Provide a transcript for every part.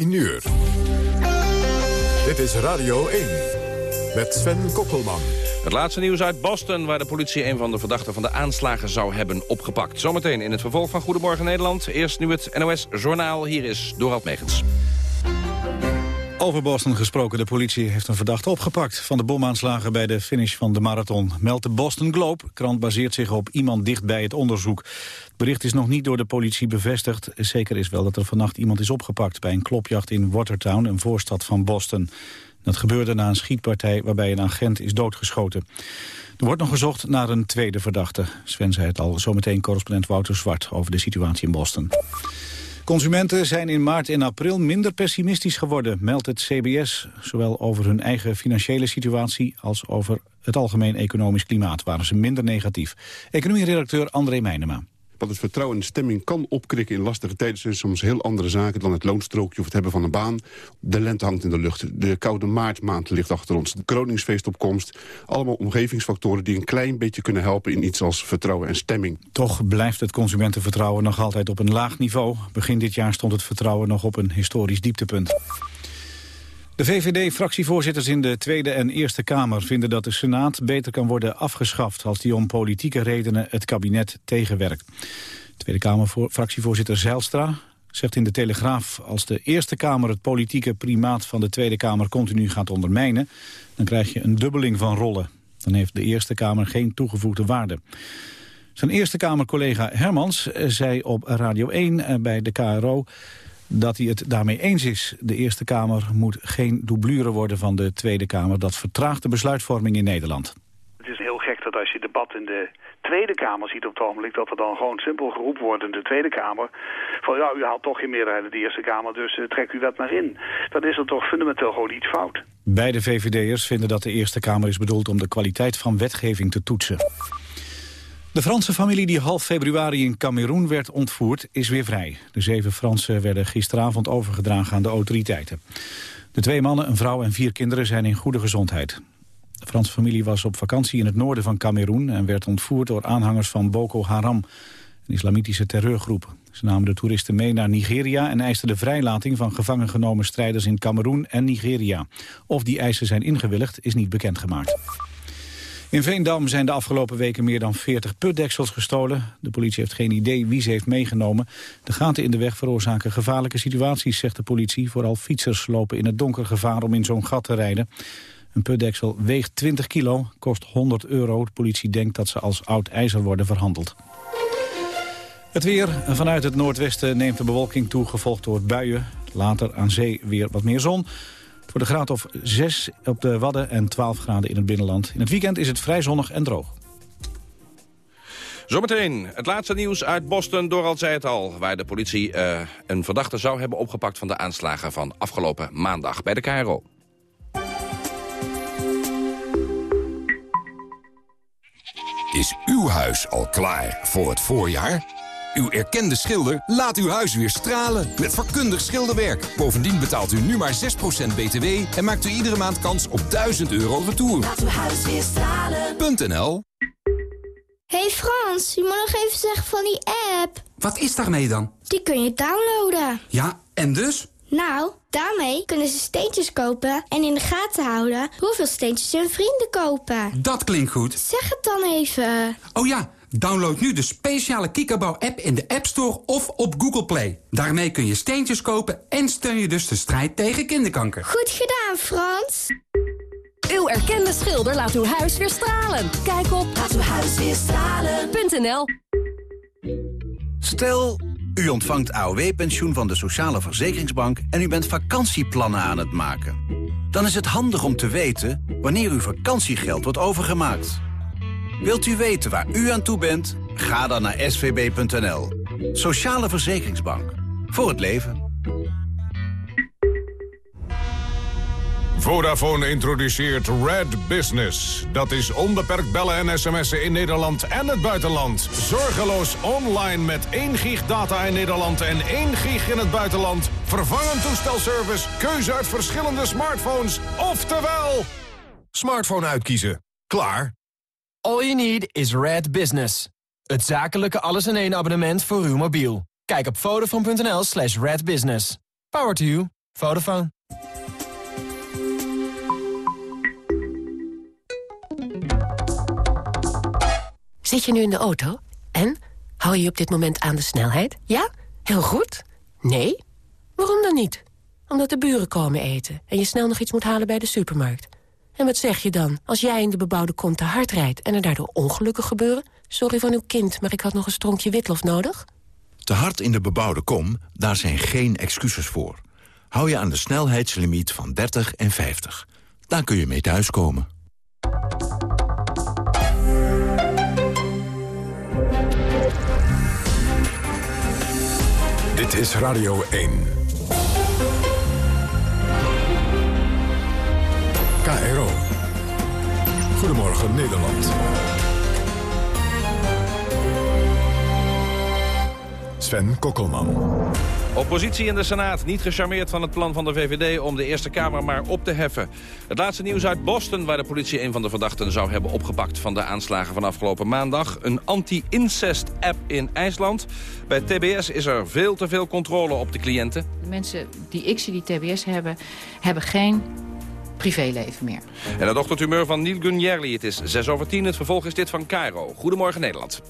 10 uur. Dit is Radio 1 met Sven Kokkelman. Het laatste nieuws uit Boston, waar de politie een van de verdachten van de aanslagen zou hebben opgepakt. Zometeen in het vervolg van Goedemorgen Nederland. Eerst nu het NOS Journaal. Hier is Dorald Megens. Over Boston gesproken, de politie heeft een verdachte opgepakt... van de bomaanslagen bij de finish van de marathon. Meldt de Boston Globe. krant baseert zich op iemand dicht bij het onderzoek. Het bericht is nog niet door de politie bevestigd. Zeker is wel dat er vannacht iemand is opgepakt... bij een klopjacht in Watertown, een voorstad van Boston. Dat gebeurde na een schietpartij waarbij een agent is doodgeschoten. Er wordt nog gezocht naar een tweede verdachte. Sven zei het al, zometeen correspondent Wouter Zwart... over de situatie in Boston. Consumenten zijn in maart en april minder pessimistisch geworden, meldt het CBS. Zowel over hun eigen financiële situatie als over het algemeen economisch klimaat waren ze minder negatief. Economie-redacteur André Meijnema. Wat het vertrouwen in de stemming kan opkrikken in lastige tijden... zijn soms heel andere zaken dan het loonstrookje of het hebben van een baan. De lente hangt in de lucht. De koude maartmaand ligt achter ons. De kroningsfeestopkomst. Allemaal omgevingsfactoren die een klein beetje kunnen helpen... in iets als vertrouwen en stemming. Toch blijft het consumentenvertrouwen nog altijd op een laag niveau. Begin dit jaar stond het vertrouwen nog op een historisch dieptepunt. De VVD-fractievoorzitters in de Tweede en Eerste Kamer vinden dat de Senaat beter kan worden afgeschaft als die om politieke redenen het kabinet tegenwerkt. Tweede Kamer-fractievoorzitter Zijlstra zegt in de Telegraaf... als de Eerste Kamer het politieke primaat van de Tweede Kamer continu gaat ondermijnen... dan krijg je een dubbeling van rollen. Dan heeft de Eerste Kamer geen toegevoegde waarde. Zijn Eerste Kamer-collega Hermans zei op Radio 1 eh, bij de KRO dat hij het daarmee eens is. De Eerste Kamer moet geen doublure worden van de Tweede Kamer. Dat vertraagt de besluitvorming in Nederland. Het is heel gek dat als je debat in de Tweede Kamer ziet op het ogenblik... dat er dan gewoon simpel geroepen wordt in de Tweede Kamer... van ja, u haalt toch geen meerderheid in de Eerste Kamer, dus uh, trek uw wet maar in. Dan is er toch fundamenteel gewoon iets fout. Beide VVD'ers vinden dat de Eerste Kamer is bedoeld om de kwaliteit van wetgeving te toetsen. De Franse familie die half februari in Cameroen werd ontvoerd is weer vrij. De zeven Fransen werden gisteravond overgedragen aan de autoriteiten. De twee mannen, een vrouw en vier kinderen zijn in goede gezondheid. De Franse familie was op vakantie in het noorden van Cameroen... en werd ontvoerd door aanhangers van Boko Haram, een islamitische terreurgroep. Ze namen de toeristen mee naar Nigeria en eisten de vrijlating van gevangen genomen strijders in Cameroen en Nigeria. Of die eisen zijn ingewilligd is niet bekendgemaakt. In Veendam zijn de afgelopen weken meer dan 40 putdeksels gestolen. De politie heeft geen idee wie ze heeft meegenomen. De gaten in de weg veroorzaken gevaarlijke situaties, zegt de politie. Vooral fietsers lopen in het donker gevaar om in zo'n gat te rijden. Een putdeksel weegt 20 kilo, kost 100 euro. De politie denkt dat ze als oud ijzer worden verhandeld. Het weer. Vanuit het noordwesten neemt de bewolking toe, gevolgd door buien. Later aan zee weer wat meer zon. Voor de graad of 6 op de Wadden en 12 graden in het binnenland. In het weekend is het vrij zonnig en droog. Zometeen het laatste nieuws uit Boston, Doral zei het al... waar de politie uh, een verdachte zou hebben opgepakt van de aanslagen van afgelopen maandag bij de KRO. Is uw huis al klaar voor het voorjaar? Uw erkende schilder laat uw huis weer stralen met vakkundig schilderwerk. Bovendien betaalt u nu maar 6% btw en maakt u iedere maand kans op 1000 euro retour. Laat uw huis weer stralen.nl Hey Frans, je moet nog even zeggen van die app. Wat is daarmee dan? Die kun je downloaden. Ja, en dus? Nou, daarmee kunnen ze steentjes kopen en in de gaten houden hoeveel steentjes hun vrienden kopen. Dat klinkt goed. Zeg het dan even. Oh ja, Download nu de speciale Kikkerbouw-app in de App Store of op Google Play. Daarmee kun je steentjes kopen en steun je dus de strijd tegen kinderkanker. Goed gedaan, Frans. Uw erkende schilder laat uw huis weer stralen. Kijk op laatuwhuisweerstralen.nl Stel, u ontvangt AOW-pensioen van de Sociale Verzekeringsbank... en u bent vakantieplannen aan het maken. Dan is het handig om te weten wanneer uw vakantiegeld wordt overgemaakt... Wilt u weten waar u aan toe bent? Ga dan naar svb.nl. Sociale Verzekeringsbank. Voor het leven. Vodafone introduceert Red Business. Dat is onbeperkt bellen en sms'en in Nederland en het buitenland. Zorgeloos online met 1 gig data in Nederland en 1 gig in het buitenland. Vervangend toestelservice, keuze uit verschillende smartphones. Oftewel, smartphone uitkiezen. Klaar. All you need is Red Business. Het zakelijke alles-in-één abonnement voor uw mobiel. Kijk op vodafone.nl slash redbusiness. Power to you. Vodafone. Zit je nu in de auto? En? Hou je op dit moment aan de snelheid? Ja? Heel goed? Nee? Waarom dan niet? Omdat de buren komen eten en je snel nog iets moet halen bij de supermarkt. En wat zeg je dan als jij in de bebouwde kom te hard rijdt... en er daardoor ongelukken gebeuren? Sorry van uw kind, maar ik had nog een stronkje witlof nodig. Te hard in de bebouwde kom, daar zijn geen excuses voor. Hou je aan de snelheidslimiet van 30 en 50. Daar kun je mee thuiskomen. Dit is Radio 1. KRO. Goedemorgen Nederland. Sven Kokkelman. Oppositie in de Senaat niet gecharmeerd van het plan van de VVD om de Eerste Kamer maar op te heffen. Het laatste nieuws uit Boston, waar de politie een van de verdachten zou hebben opgepakt van de aanslagen van afgelopen maandag. Een anti-incest-app in IJsland. Bij TBS is er veel te veel controle op de cliënten. De mensen die ik zie die TBS hebben, hebben geen privéleven meer. En het ochtendhumeur van Neil Gunjerli. Het is 6 over 10. Het vervolg is dit van Cairo. Goedemorgen Nederland.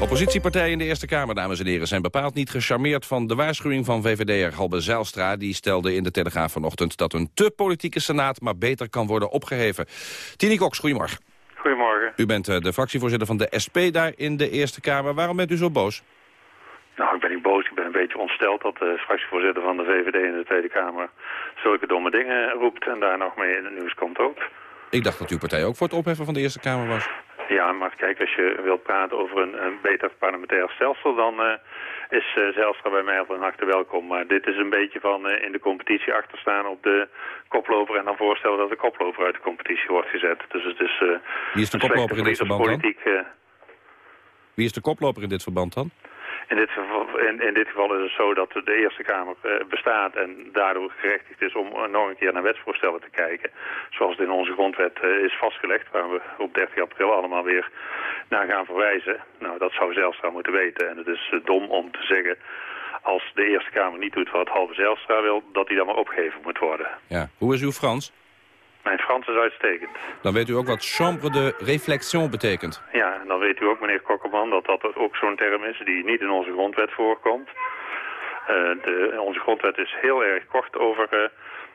Oppositiepartijen in de Eerste Kamer, dames en heren, zijn bepaald niet gecharmeerd van de waarschuwing van VVD'er Halbe Zijlstra. Die stelde in de Telegraaf vanochtend dat een te politieke senaat maar beter kan worden opgeheven. Tini Cox, goedemorgen. Goedemorgen. U bent eh, de fractievoorzitter van de SP daar in de Eerste Kamer. Waarom bent u zo boos? Nou, ik ben niet boos. Een beetje ontsteld dat de fractievoorzitter van de VVD in de Tweede Kamer zulke domme dingen roept en daar nog mee in het nieuws komt ook. Ik dacht dat uw partij ook voor het opheffen van de Eerste Kamer was. Ja, maar kijk, als je wilt praten over een, een beter parlementair stelsel, dan uh, is uh, Zijlstra bij mij van harte welkom. Maar dit is een beetje van uh, in de competitie achterstaan op de koploper en dan voorstellen dat de koploper uit de competitie wordt gezet. Dus het is... Wie is de koploper in dit verband dan? Wie is de koploper in dit verband dan? In dit, geval, in, in dit geval is het zo dat de Eerste Kamer uh, bestaat en daardoor gerechtigd is om uh, nog een keer naar wetsvoorstellen te kijken. Zoals het in onze grondwet uh, is vastgelegd, waar we op 30 april allemaal weer naar gaan verwijzen. Nou, dat zou Zijlstra moeten weten. En het is dom om te zeggen, als de Eerste Kamer niet doet wat halve Zijlstra wil, dat hij dan maar opgegeven moet worden. Ja. Hoe is uw Frans? Mijn Frans is uitstekend. Dan weet u ook wat chambre de réflexion betekent. Ja, en dan weet u ook, meneer Kokkerman, dat dat ook zo'n term is die niet in onze grondwet voorkomt. Uh, de, onze grondwet is heel erg kort over uh,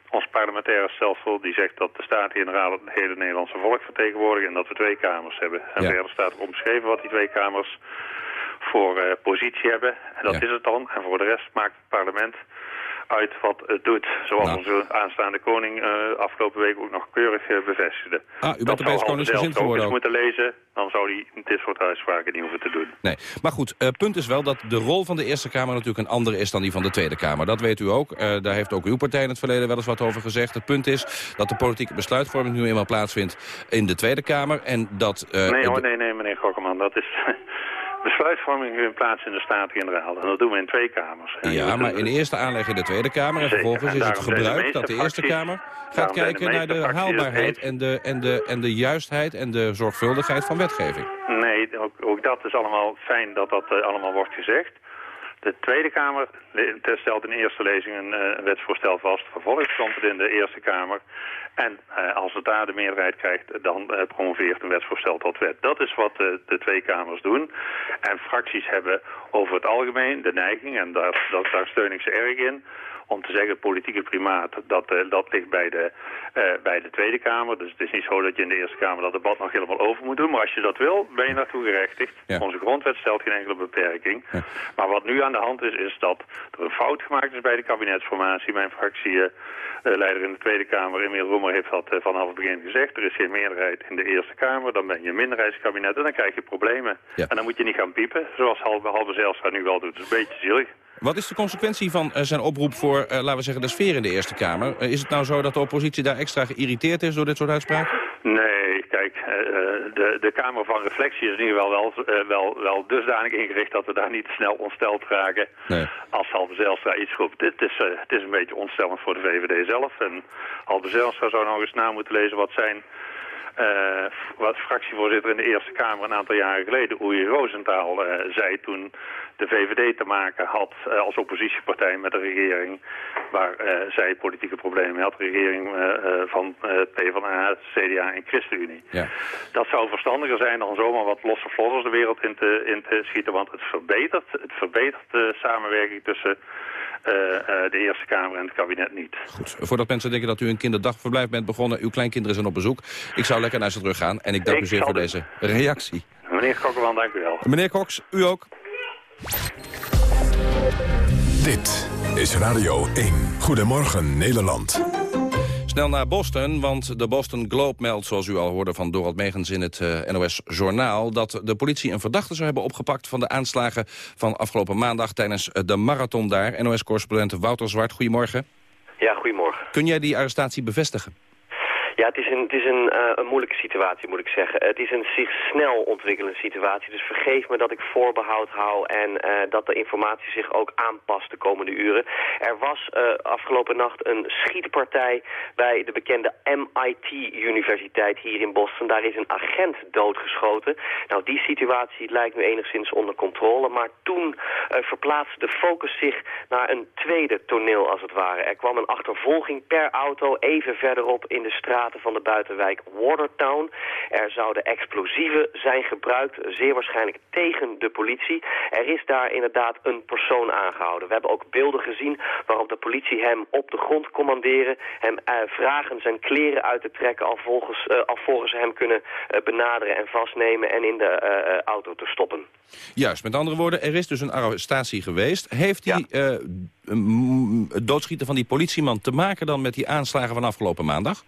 ons parlementaire stelsel. Die zegt dat de Staten-Generaal het hele Nederlandse volk vertegenwoordigen en dat we twee kamers hebben. En ja. verder staat er omschreven wat die twee kamers voor uh, positie hebben. En dat ja. is het dan. En voor de rest maakt het parlement uit wat het doet. Zoals nou. onze aanstaande koning uh, afgelopen week ook nog keurig uh, bevestigde. Ah, u bent opeens koningsgezind geworden ook. moeten lezen, dan zou hij dit soort uitspraken niet hoeven te doen. Nee, maar goed, uh, punt is wel dat de rol van de Eerste Kamer natuurlijk een andere is dan die van de Tweede Kamer. Dat weet u ook. daar heeft ook uw partij in het verleden wel eens wat over gezegd. Het punt is dat de politieke besluitvorming nu eenmaal plaatsvindt in de Tweede Kamer. En dat... nee hoor, nee, nee, meneer Gokkerman, dat is... Besluitvorming vindt plaats in de Staten-Generaal. En dat doen we in twee kamers. En ja, maar in eerste aanleg in de Tweede Kamer. En vervolgens is het gebruik dat de Eerste Kamer gaat kijken naar de haalbaarheid... En de, en, de, en de juistheid en de zorgvuldigheid van wetgeving. Nee, ook, ook dat is allemaal fijn dat dat uh, allemaal wordt gezegd. De Tweede Kamer stelt in eerste lezing een uh, wetsvoorstel vast. Vervolgens komt het in de Eerste Kamer. En uh, als het daar de meerderheid krijgt, dan uh, promoveert een wetsvoorstel tot wet. Dat is wat de twee kamers doen. En fracties hebben over het algemeen de neiging, en daar, daar steun ik ze erg in om te zeggen, politieke primaat, dat, uh, dat ligt bij de, uh, bij de Tweede Kamer. Dus het is niet zo dat je in de Eerste Kamer dat debat nog helemaal over moet doen. Maar als je dat wil, ben je naartoe gerechtigd. Ja. Onze grondwet stelt geen enkele beperking. Ja. Maar wat nu aan de hand is, is dat er een fout gemaakt is bij de kabinetsformatie. Mijn fractieleider in de Tweede Kamer, Emiel Roemer, heeft dat vanaf het begin gezegd. Er is geen meerderheid in de Eerste Kamer. Dan ben je een minderheidskabinet en dan krijg je problemen. Ja. En dan moet je niet gaan piepen, zoals Halve, Halve Zijlstra nu wel doet. Dat is een beetje zielig. Wat is de consequentie van uh, zijn oproep voor, uh, laten we zeggen, de sfeer in de Eerste Kamer? Uh, is het nou zo dat de oppositie daar extra geïrriteerd is door dit soort uitspraken? Nee, kijk, de, de Kamer van Reflectie is in ieder geval wel, wel, wel dusdanig ingericht dat we daar niet snel ontsteld raken nee. als Halve Zijlstra iets roept. Het is, het is een beetje ontstellend voor de VVD zelf. En Halve Zijlstra zou nog eens na moeten lezen wat zijn uh, wat fractievoorzitter in de Eerste Kamer een aantal jaren geleden, Oei Rosenthal, uh, zei toen de VVD te maken had uh, als oppositiepartij met de regering waar zij politieke problemen had, de regering van PvdA, CDA en ChristenUnie. Ja. Dat zou verstandiger zijn dan zomaar wat losse vlodders de wereld in te, in te schieten, want het verbetert, het verbetert de samenwerking tussen de Eerste Kamer en het kabinet niet. Goed. Voordat mensen denken dat u een kinderdagverblijf bent begonnen... uw kleinkinderen zijn op bezoek. Ik zou lekker naar ze terug gaan. En ik dank ik u zeer voor deze reactie. Meneer Kokkerman, dank u wel. Meneer Cox, u ook. Dit is Radio 1. Goedemorgen Nederland. Snel naar Boston, want de Boston Globe meldt, zoals u al hoorde van Dorald Megens in het uh, eh, NOS-journaal, dat de politie een verdachte zou hebben opgepakt van de aanslagen van afgelopen maandag tijdens eh, de marathon daar. NOS-correspondent Wouter Zwart, goedemorgen. Ja, goedemorgen. Kun jij die arrestatie bevestigen? Ja, het is is een, moeilijke situatie, moet ik zeggen. Het is een zich snel ontwikkelende situatie. Dus vergeef me dat ik voorbehoud hou en uh, dat de informatie zich ook aanpast de komende uren. Er was uh, afgelopen nacht een schietpartij bij de bekende MIT-universiteit hier in Boston. Daar is een agent doodgeschoten. Nou, die situatie lijkt nu enigszins onder controle. Maar toen verplaatste de focus zich naar een tweede toneel, als het ware. Er kwam een achtervolging per auto even verderop in de straat van de buitenwijk Watertown. Er zouden explosieven zijn gebruikt, zeer waarschijnlijk tegen de politie. Er is daar inderdaad een persoon aangehouden. We hebben ook beelden gezien waarop de politie hem op de grond commanderen, hem uh, vragen zijn kleren uit te trekken alvolgens, uh, alvorens ze hem kunnen uh, benaderen en vastnemen en in de auto te stoppen. Juist, met andere woorden, er is dus een arrestatie geweest. Heeft die ja. het doodschieten van die politieman te maken dan met die aanslagen van afgelopen maandag?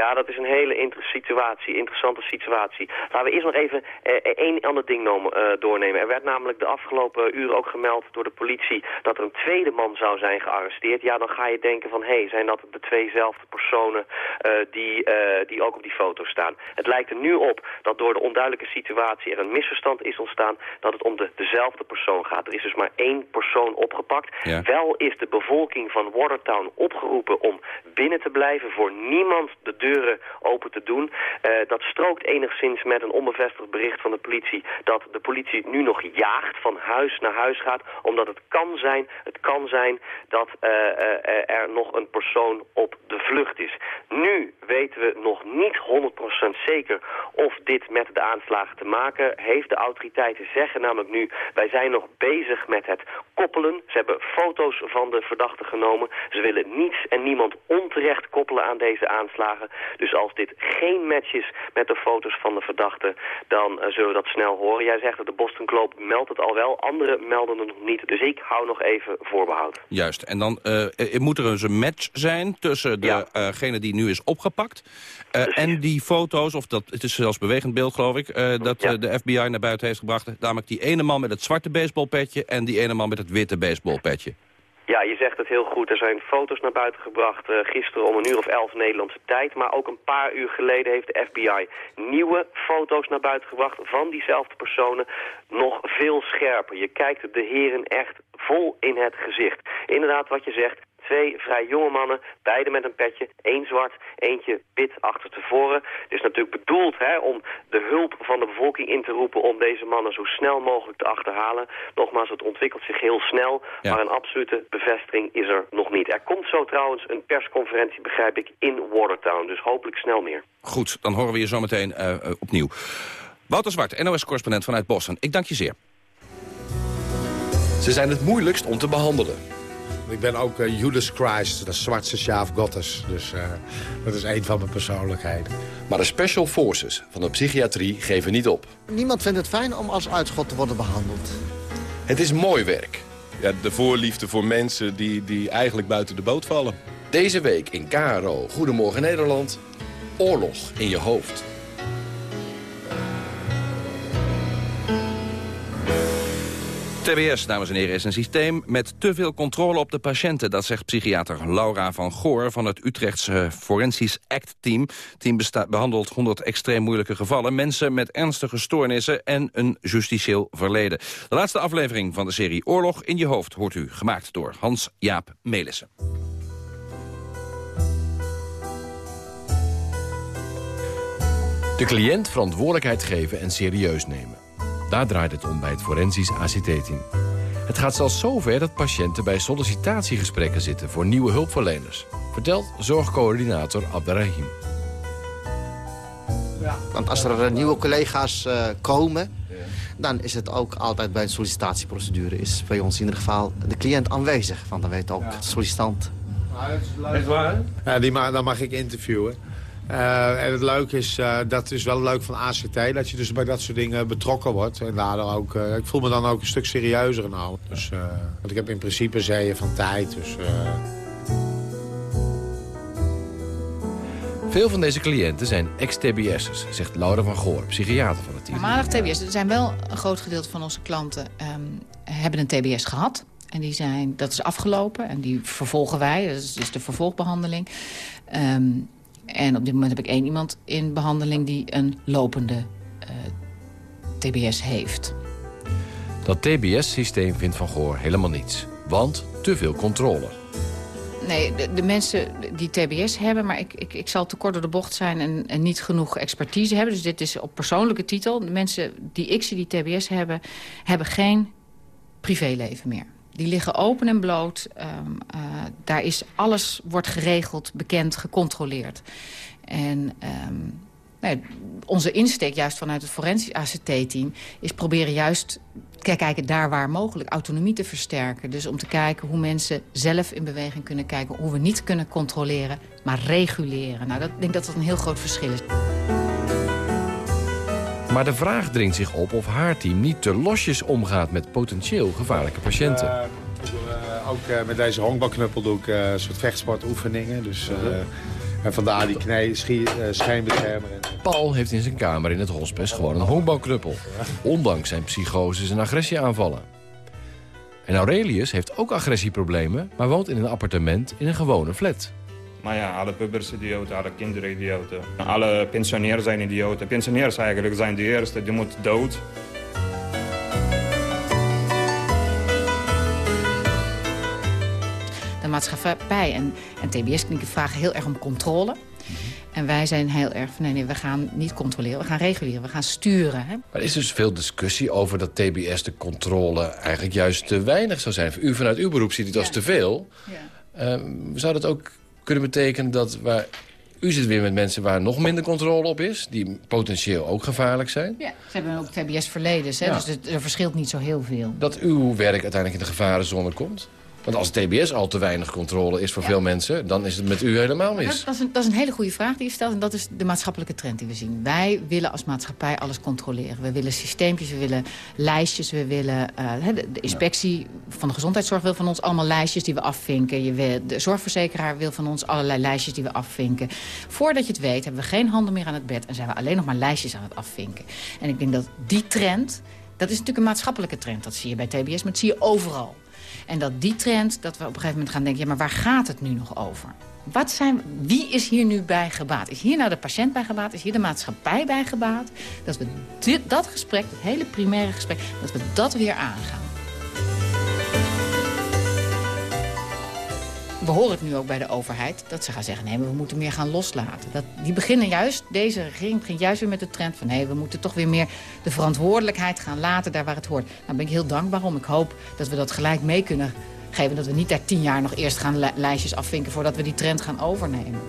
Ja, dat is een hele inter situatie, interessante situatie. Laten we eerst nog even eh, één ander ding nomen, eh, doornemen. Er werd namelijk de afgelopen uren ook gemeld door de politie dat er een tweede man zou zijn gearresteerd. Ja, dan ga je denken van, hé, hey, zijn dat de tweezelfde personen uh, die, die ook op die foto staan? Het lijkt er nu op dat door de onduidelijke situatie er een misverstand is ontstaan dat het om de, dezelfde persoon gaat. Er is dus maar één persoon opgepakt. Ja. Wel is de bevolking van Watertown opgeroepen om binnen te blijven, voor niemand de deuren open te doen. Uh, dat strookt enigszins met een onbevestigd bericht van de politie... dat de politie nu nog jaagt, van huis naar huis gaat... omdat het kan zijn, het kan zijn dat uh, uh, er nog een persoon op de vlucht is. Nu weten we nog niet 100% zeker of dit met de aanslagen te maken heeft. De autoriteiten zeggen namelijk nu... wij zijn nog bezig met het koppelen. Ze hebben foto's van de verdachte genomen. Ze willen niets en niemand onterecht koppelen aan deze aanslagen. Dus als dit geen match is met de foto's van de verdachte, dan uh, zullen we dat snel horen. Jij zegt dat de Boston Globe meldt het al wel, anderen melden het nog niet. Dus ik hou nog even voorbehoud. Juist, en dan uh, moet er dus een match zijn tussen degene ja. die nu is opgepakt en die foto's, of dat, het is zelfs bewegend beeld geloof ik, dat ja. de FBI naar buiten heeft gebracht. Namelijk die ene man met het zwarte baseballpetje en die ene man met het witte baseballpetje. Ja, je zegt het heel goed. Er zijn foto's naar buiten gebracht uh, gisteren om een uur of elf Nederlandse tijd. Maar ook een paar uur geleden heeft de FBI nieuwe foto's naar buiten gebracht van diezelfde personen. Nog veel scherper. Je kijkt de heren echt vol in het gezicht. Inderdaad, wat je zegt, Twee vrij jonge mannen, beide met een petje. één zwart, eentje wit achter tevoren. Het is natuurlijk bedoeld hè, om de hulp van de bevolking in te roepen... om deze mannen zo snel mogelijk te achterhalen. Nogmaals, het ontwikkelt zich heel snel. Ja. Maar een absolute bevestiging is er nog niet. Er komt zo trouwens een persconferentie, begrijp ik, in Watertown. Dus hopelijk snel meer. Goed, dan horen we je zo meteen uh, uh, opnieuw. Wouter Zwart, NOS-correspondent vanuit Boston. Ik dank je zeer. Ze zijn het moeilijkst om te behandelen. Ik ben ook uh, Judas Christ, de zwarte sjaaf Gottes. Dus uh, dat is een van mijn persoonlijkheden. Maar de Special Forces van de psychiatrie geven niet op. Niemand vindt het fijn om als uitschot te worden behandeld. Het is mooi werk. Ja, de voorliefde voor mensen die, die eigenlijk buiten de boot vallen. Deze week in KRO Goedemorgen Nederland. Oorlog in je hoofd. TBS, dames en heren, is een systeem met te veel controle op de patiënten. Dat zegt psychiater Laura van Goor van het Utrechtse Forensisch Act-team. Het team behandelt 100 extreem moeilijke gevallen. Mensen met ernstige stoornissen en een justitieel verleden. De laatste aflevering van de serie Oorlog in je hoofd hoort u, gemaakt door Hans-Jaap Melissen. De cliënt verantwoordelijkheid geven en serieus nemen. Daar draait het om bij het forensisch ACT-team. Het gaat zelfs zover dat patiënten bij sollicitatiegesprekken zitten... voor nieuwe hulpverleners. Vertelt zorgcoördinator Abderrahim. Want als er eh, nieuwe collega's uh, komen... dan is het ook altijd bij een sollicitatieprocedure... is bij ons in ieder geval de cliënt aanwezig. Want dan weet ook de sollicitant... Echt waar? Ja, die ma dan mag ik interviewen. Uh, en het leuke is, uh, dat is wel leuk van ACT, dat je dus bij dat soort dingen betrokken wordt. En daardoor ook, uh, ik voel me dan ook een stuk serieuzer genomen. Dus, want ik heb in principe zeeën van tijd. Dus, Veel van deze cliënten zijn ex-TBS'ers, zegt Laura van Goor, psychiater van het team. Maandag TBS. Er zijn wel een groot gedeelte van onze klanten um, hebben een TBS gehad. En die zijn, dat is afgelopen en die vervolgen wij. Dat is dus de vervolgbehandeling. Um, en op dit moment heb ik één iemand in behandeling die een lopende uh, TBS heeft. Dat TBS-systeem vindt Van Goor helemaal niets. Want te veel controle. Nee, de, de, mensen die TBS hebben, maar ik, ik, ik zal te kort door de bocht zijn en, en, niet genoeg expertise hebben. Dus dit is op persoonlijke titel. De mensen die ik zie die TBS hebben, hebben geen privéleven meer. Die liggen open en bloot. Um, uh, daar is alles wordt geregeld, bekend, gecontroleerd. En um, nou, onze insteek juist vanuit het forensisch ACT-team... is proberen juist kijken daar waar mogelijk autonomie te versterken. Dus om te kijken hoe mensen zelf in beweging kunnen kijken... hoe we niet kunnen controleren, maar reguleren. Nou, dat, ik denk dat dat een heel groot verschil is. Maar de vraag dringt zich op of haar team niet te losjes omgaat met potentieel gevaarlijke patiënten. Uh, uh, ook uh, met deze honkbalknuppel doe ik een soort vechtsportoefeningen. Dus, en vandaar die knee, schijnbeschermer. Paul heeft in zijn kamer in het hospice gewoon een honkbalknuppel. Ondanks zijn psychoses en agressieaanvallen. En Aurelius heeft ook agressieproblemen, maar woont in een appartement in een gewone flat. Maar ja, alle pubers idioten, alle kinderen idioten. Alle pensionairs zijn idioten. Pensionairs eigenlijk zijn de eerste, die moeten dood. De maatschappij en, en TBS-klinieken vragen heel erg om controle. En wij zijn heel erg van, nee, nee, we gaan niet controleren, we gaan reguleren, we gaan sturen. Hè? Maar er is dus veel discussie over dat TBS de controle eigenlijk juist te weinig zou zijn. U vanuit uw beroep ziet het als ja. te veel. Ja. Uh, zou dat ook kunnen betekenen dat... Waar, u zit weer met mensen waar nog minder controle op is... die potentieel ook gevaarlijk zijn. Ja, ze hebben ook TBS-verleden, ja. dus er, er verschilt niet zo heel veel. Dat uw werk uiteindelijk in de gevarenzone komt? Want als TBS al te weinig controle is voor ja. veel mensen... dan is het met u helemaal mis. Dat, dat, is een, dat, is een, hele goede vraag die je stelt. En dat is de maatschappelijke trend die we zien. Wij willen als maatschappij alles controleren. We willen systeempjes, we willen lijstjes. We willen, uh, de, de, inspectie van de gezondheidszorg wil van ons allemaal lijstjes die we afvinken. Je wil, de zorgverzekeraar wil van ons allerlei lijstjes die we afvinken. Voordat je het weet hebben we geen handen meer aan het bed... en zijn we alleen nog maar lijstjes aan het afvinken. En ik denk dat die trend... Dat is natuurlijk een maatschappelijke trend. Dat zie je bij TBS, maar dat zie je overal. En dat die trend, dat we op een gegeven moment gaan denken... ja, maar waar gaat het nu nog over? Wat zijn, wie is hier nu bij gebaat? Is hier nou de patiënt bij gebaat? Is hier de maatschappij bij gebaat? Dat we dit, dat gesprek, het hele primaire gesprek, dat we dat weer aangaan. Het nu ook bij de overheid, dat ze gaan zeggen... nee, we moeten meer gaan loslaten. Dat, die beginnen juist, deze regering begint juist weer met de trend van... nee, we moeten toch weer meer de verantwoordelijkheid gaan laten daar waar het hoort. Daar nou ben ik heel dankbaar om. Ik hoop dat we dat gelijk mee kunnen geven. Dat we niet daar tien jaar nog eerst gaan li lijstjes afvinken... voordat we die trend gaan overnemen.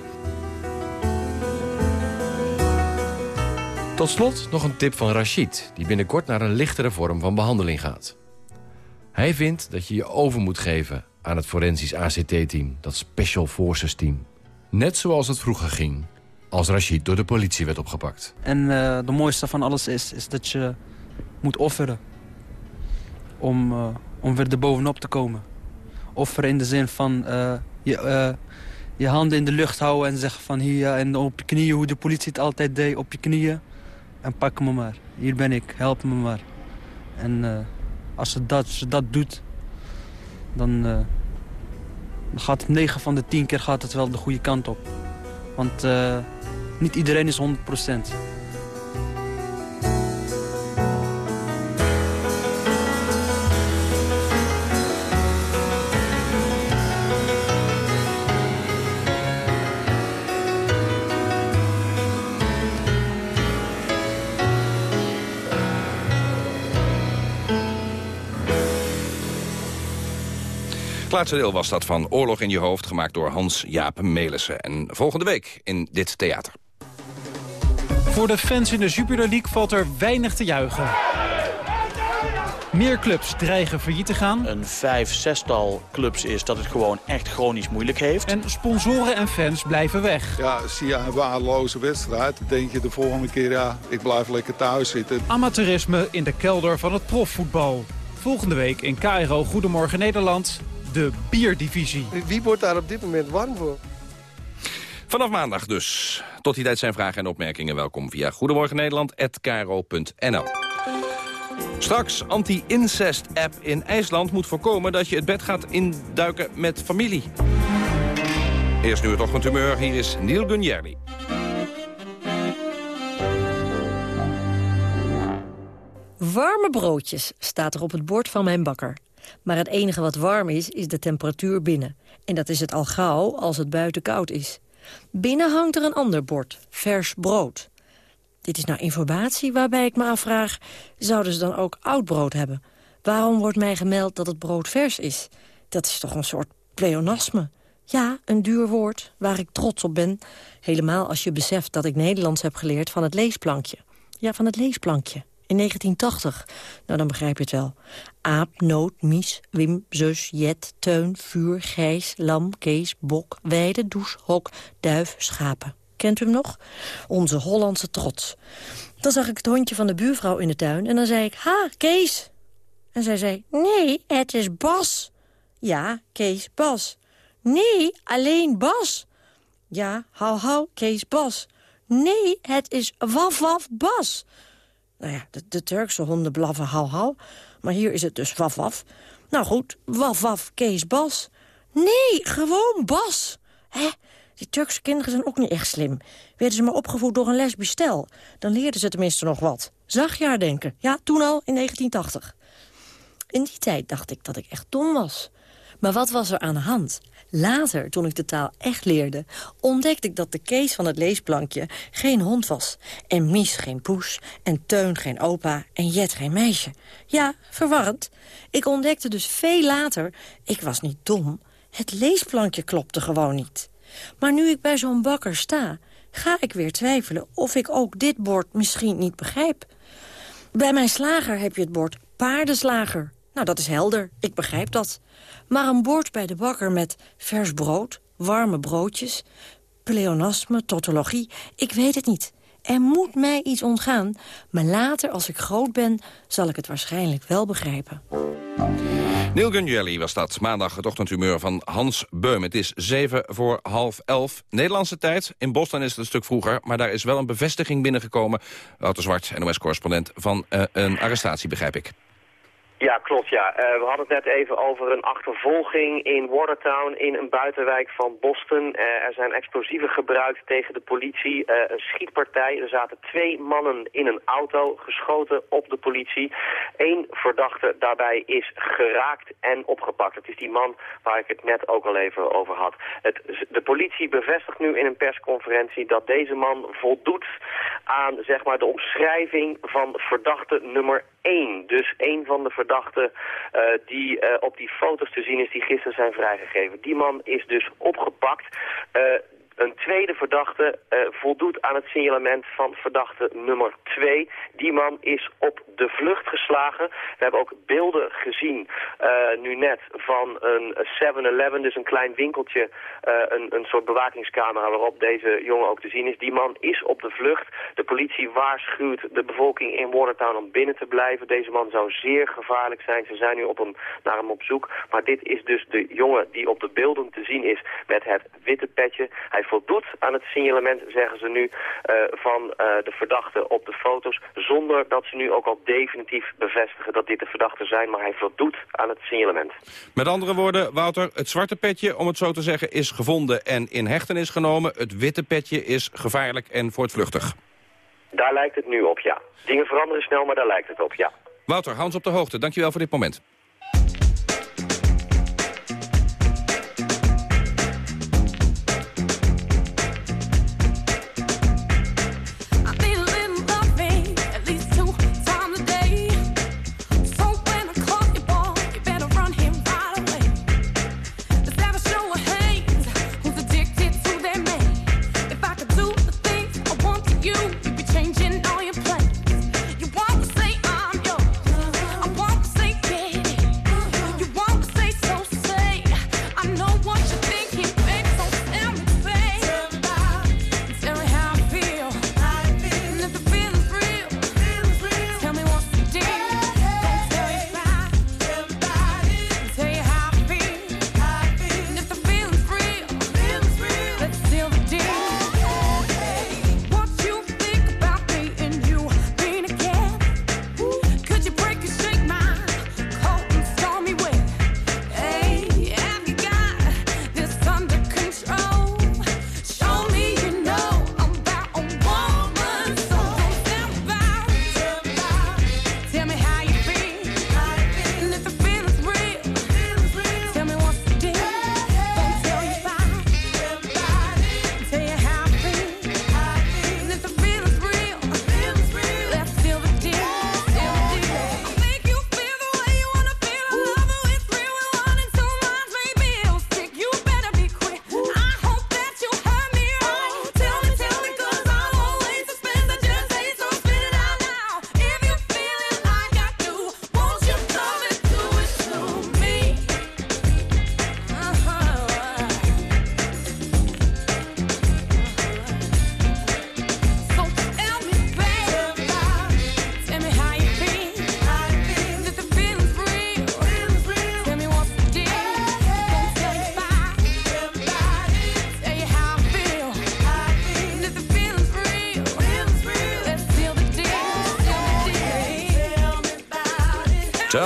Tot slot nog een tip van Rachid... die binnenkort naar een lichtere vorm van behandeling gaat. Hij vindt dat je je over moet geven aan het forensisch ACT-team, dat Special Forces team. Net zoals het vroeger ging, als Rashid door de politie werd opgepakt. En uh, de mooiste van alles is, is dat je moet offeren. Om, uh, om weer erbovenop te komen. Offeren in de zin van uh, je, je handen in de lucht houden en zeggen van hier en op je knieën, hoe de politie het altijd deed, op je knieën. En pak me maar. Hier ben ik, help me maar. En als ze dat, dat doet, dan, uh, gaat het 9 van de 10 keer gaat het wel de goede kant op. Want uh, niet iedereen is 100 procent. Het laatste deel was dat van Oorlog in je hoofd, gemaakt door Hans-Jaap Melissen. En volgende week in dit theater. Voor de fans in de Jupiler League valt er weinig te juichen. Meer clubs dreigen failliet te gaan. Een vijf, zestal clubs is dat het gewoon echt chronisch moeilijk heeft. En sponsoren en fans blijven weg. Ja, zie je een waardeloze wedstrijd, denk je de volgende keer, ja, ik blijf lekker thuis zitten. Amateurisme in de kelder van het profvoetbal. Volgende week in KRO Goedemorgen Nederland, de bierdivisie. Wie wordt daar op dit moment warm voor? Vanaf maandag dus. Tot die tijd zijn vragen en opmerkingen welkom via goedemorgennederland.kro.nl. Straks anti-incest-app in IJsland moet voorkomen dat je het bed gaat induiken met familie. Eerst nu het ochtendhumeur, hier is Neil Gunjerli. Warme broodjes staat er op het bord van mijn bakker. Maar het enige wat warm is, is de temperatuur binnen. En dat is het al gauw als het buiten koud is. Binnen hangt er een ander bord, vers brood. Dit is nou informatie waarbij ik me afvraag... zouden ze dan ook oud brood hebben? Waarom wordt mij gemeld dat het brood vers is? Dat is toch een soort pleonasme? Ja, een duur woord waar ik trots op ben. Helemaal als je beseft dat ik Nederlands heb geleerd van het leesplankje. Ja, van het leesplankje. In 1980. Nou, dan begrijp je het wel. Aap, noot, mies, wim, zus, jet, teun, vuur, gijs, lam, kees, bok, weide, douche, hok, duif, schapen. Kent u hem nog? Onze Hollandse trots. Dan zag ik het hondje van de buurvrouw in de tuin en dan zei ik... Ha, Kees! En zij zei, nee, het is Bas. Ja, Kees, Bas. Nee, alleen Bas. Ja, hou, hou, Kees, Bas. Nee, het is Waf, Waf, Bas. Nou ja, de, Turkse honden blaffen hou, hou. Maar hier is het dus Waf, Waf. Nou goed, Waf, Waf, Kees, Bas. Nee, gewoon Bas. Hè? Die Turkse kinderen zijn ook niet echt slim. Werden ze maar opgevoed door een lesbisch stel. Dan leerden ze tenminste nog wat. Zag denken. Ja, toen al, in 1980. In die tijd dacht ik dat ik echt dom was. Maar wat was er aan de hand? Later, toen ik de taal echt leerde, ontdekte ik dat de Kees van het leesplankje geen hond was. En Mies geen poes, en Teun geen opa, en Jet geen meisje. Ja, verwarrend. Ik ontdekte dus veel later, ik was niet dom, het leesplankje klopte gewoon niet. Maar nu ik bij zo'n bakker sta, ga ik weer twijfelen of ik ook dit bord misschien niet begrijp. Bij mijn slager heb je het bord paardenslager. Nou, dat is helder, ik begrijp dat. Maar een bord bij de bakker met vers brood, warme broodjes... pleonasme, tautologie, ik weet het niet. Er moet mij iets ontgaan, maar later, als ik groot ben... zal ik het waarschijnlijk wel begrijpen. Neil Gunjelli was dat. Maandag het ochtendhumeur van Hans Beum. Het is zeven voor half elf. Nederlandse tijd. In Boston is het een stuk vroeger. Maar daar is wel een bevestiging binnengekomen. Wouter Zwart, NOS-correspondent van uh, een arrestatie, begrijp ik. Ja, klopt ja. Uh, we hadden het net even over een achtervolging in Watertown in een buitenwijk van Boston. Uh, er zijn explosieven gebruikt tegen de politie. Uh, een schietpartij. Er zaten twee mannen in een auto geschoten op de politie. Eén verdachte daarbij is geraakt en opgepakt. Het is die man waar ik het net ook al even over had. Het, de politie bevestigt nu in een persconferentie dat deze man voldoet aan zeg maar, de omschrijving van verdachte nummer 1. Dus één van de verdachten uh, die uh, op die foto's te zien is die gisteren zijn vrijgegeven. Die man is dus opgepakt. Een tweede verdachte uh, voldoet aan het signalement van verdachte nummer 2. Die man is op de vlucht geslagen. We hebben ook beelden gezien uh, nu net van een 7-Eleven, dus een klein winkeltje, uh, een, een soort bewakingscamera waarop deze jongen ook te zien is. Die man is op de vlucht. De politie waarschuwt de bevolking in Watertown om binnen te blijven. Deze man zou zeer gevaarlijk zijn. Ze zijn nu op hem, naar hem op zoek. Maar dit is dus de jongen die op de beelden te zien is met het witte petje. Hij voldoet aan het signalement, zeggen ze nu, uh, van uh, de verdachten op de foto's. Zonder dat ze nu ook al definitief bevestigen dat dit de verdachten zijn. Maar hij voldoet aan het signalement. Met andere woorden, Wouter, het zwarte petje, om het zo te zeggen, is gevonden en in hechtenis genomen. Het witte petje is gevaarlijk en voortvluchtig. Daar lijkt het nu op, ja. Dingen veranderen snel, maar daar lijkt het op, ja. Wouter, Hans op de hoogte. Dankjewel voor dit moment.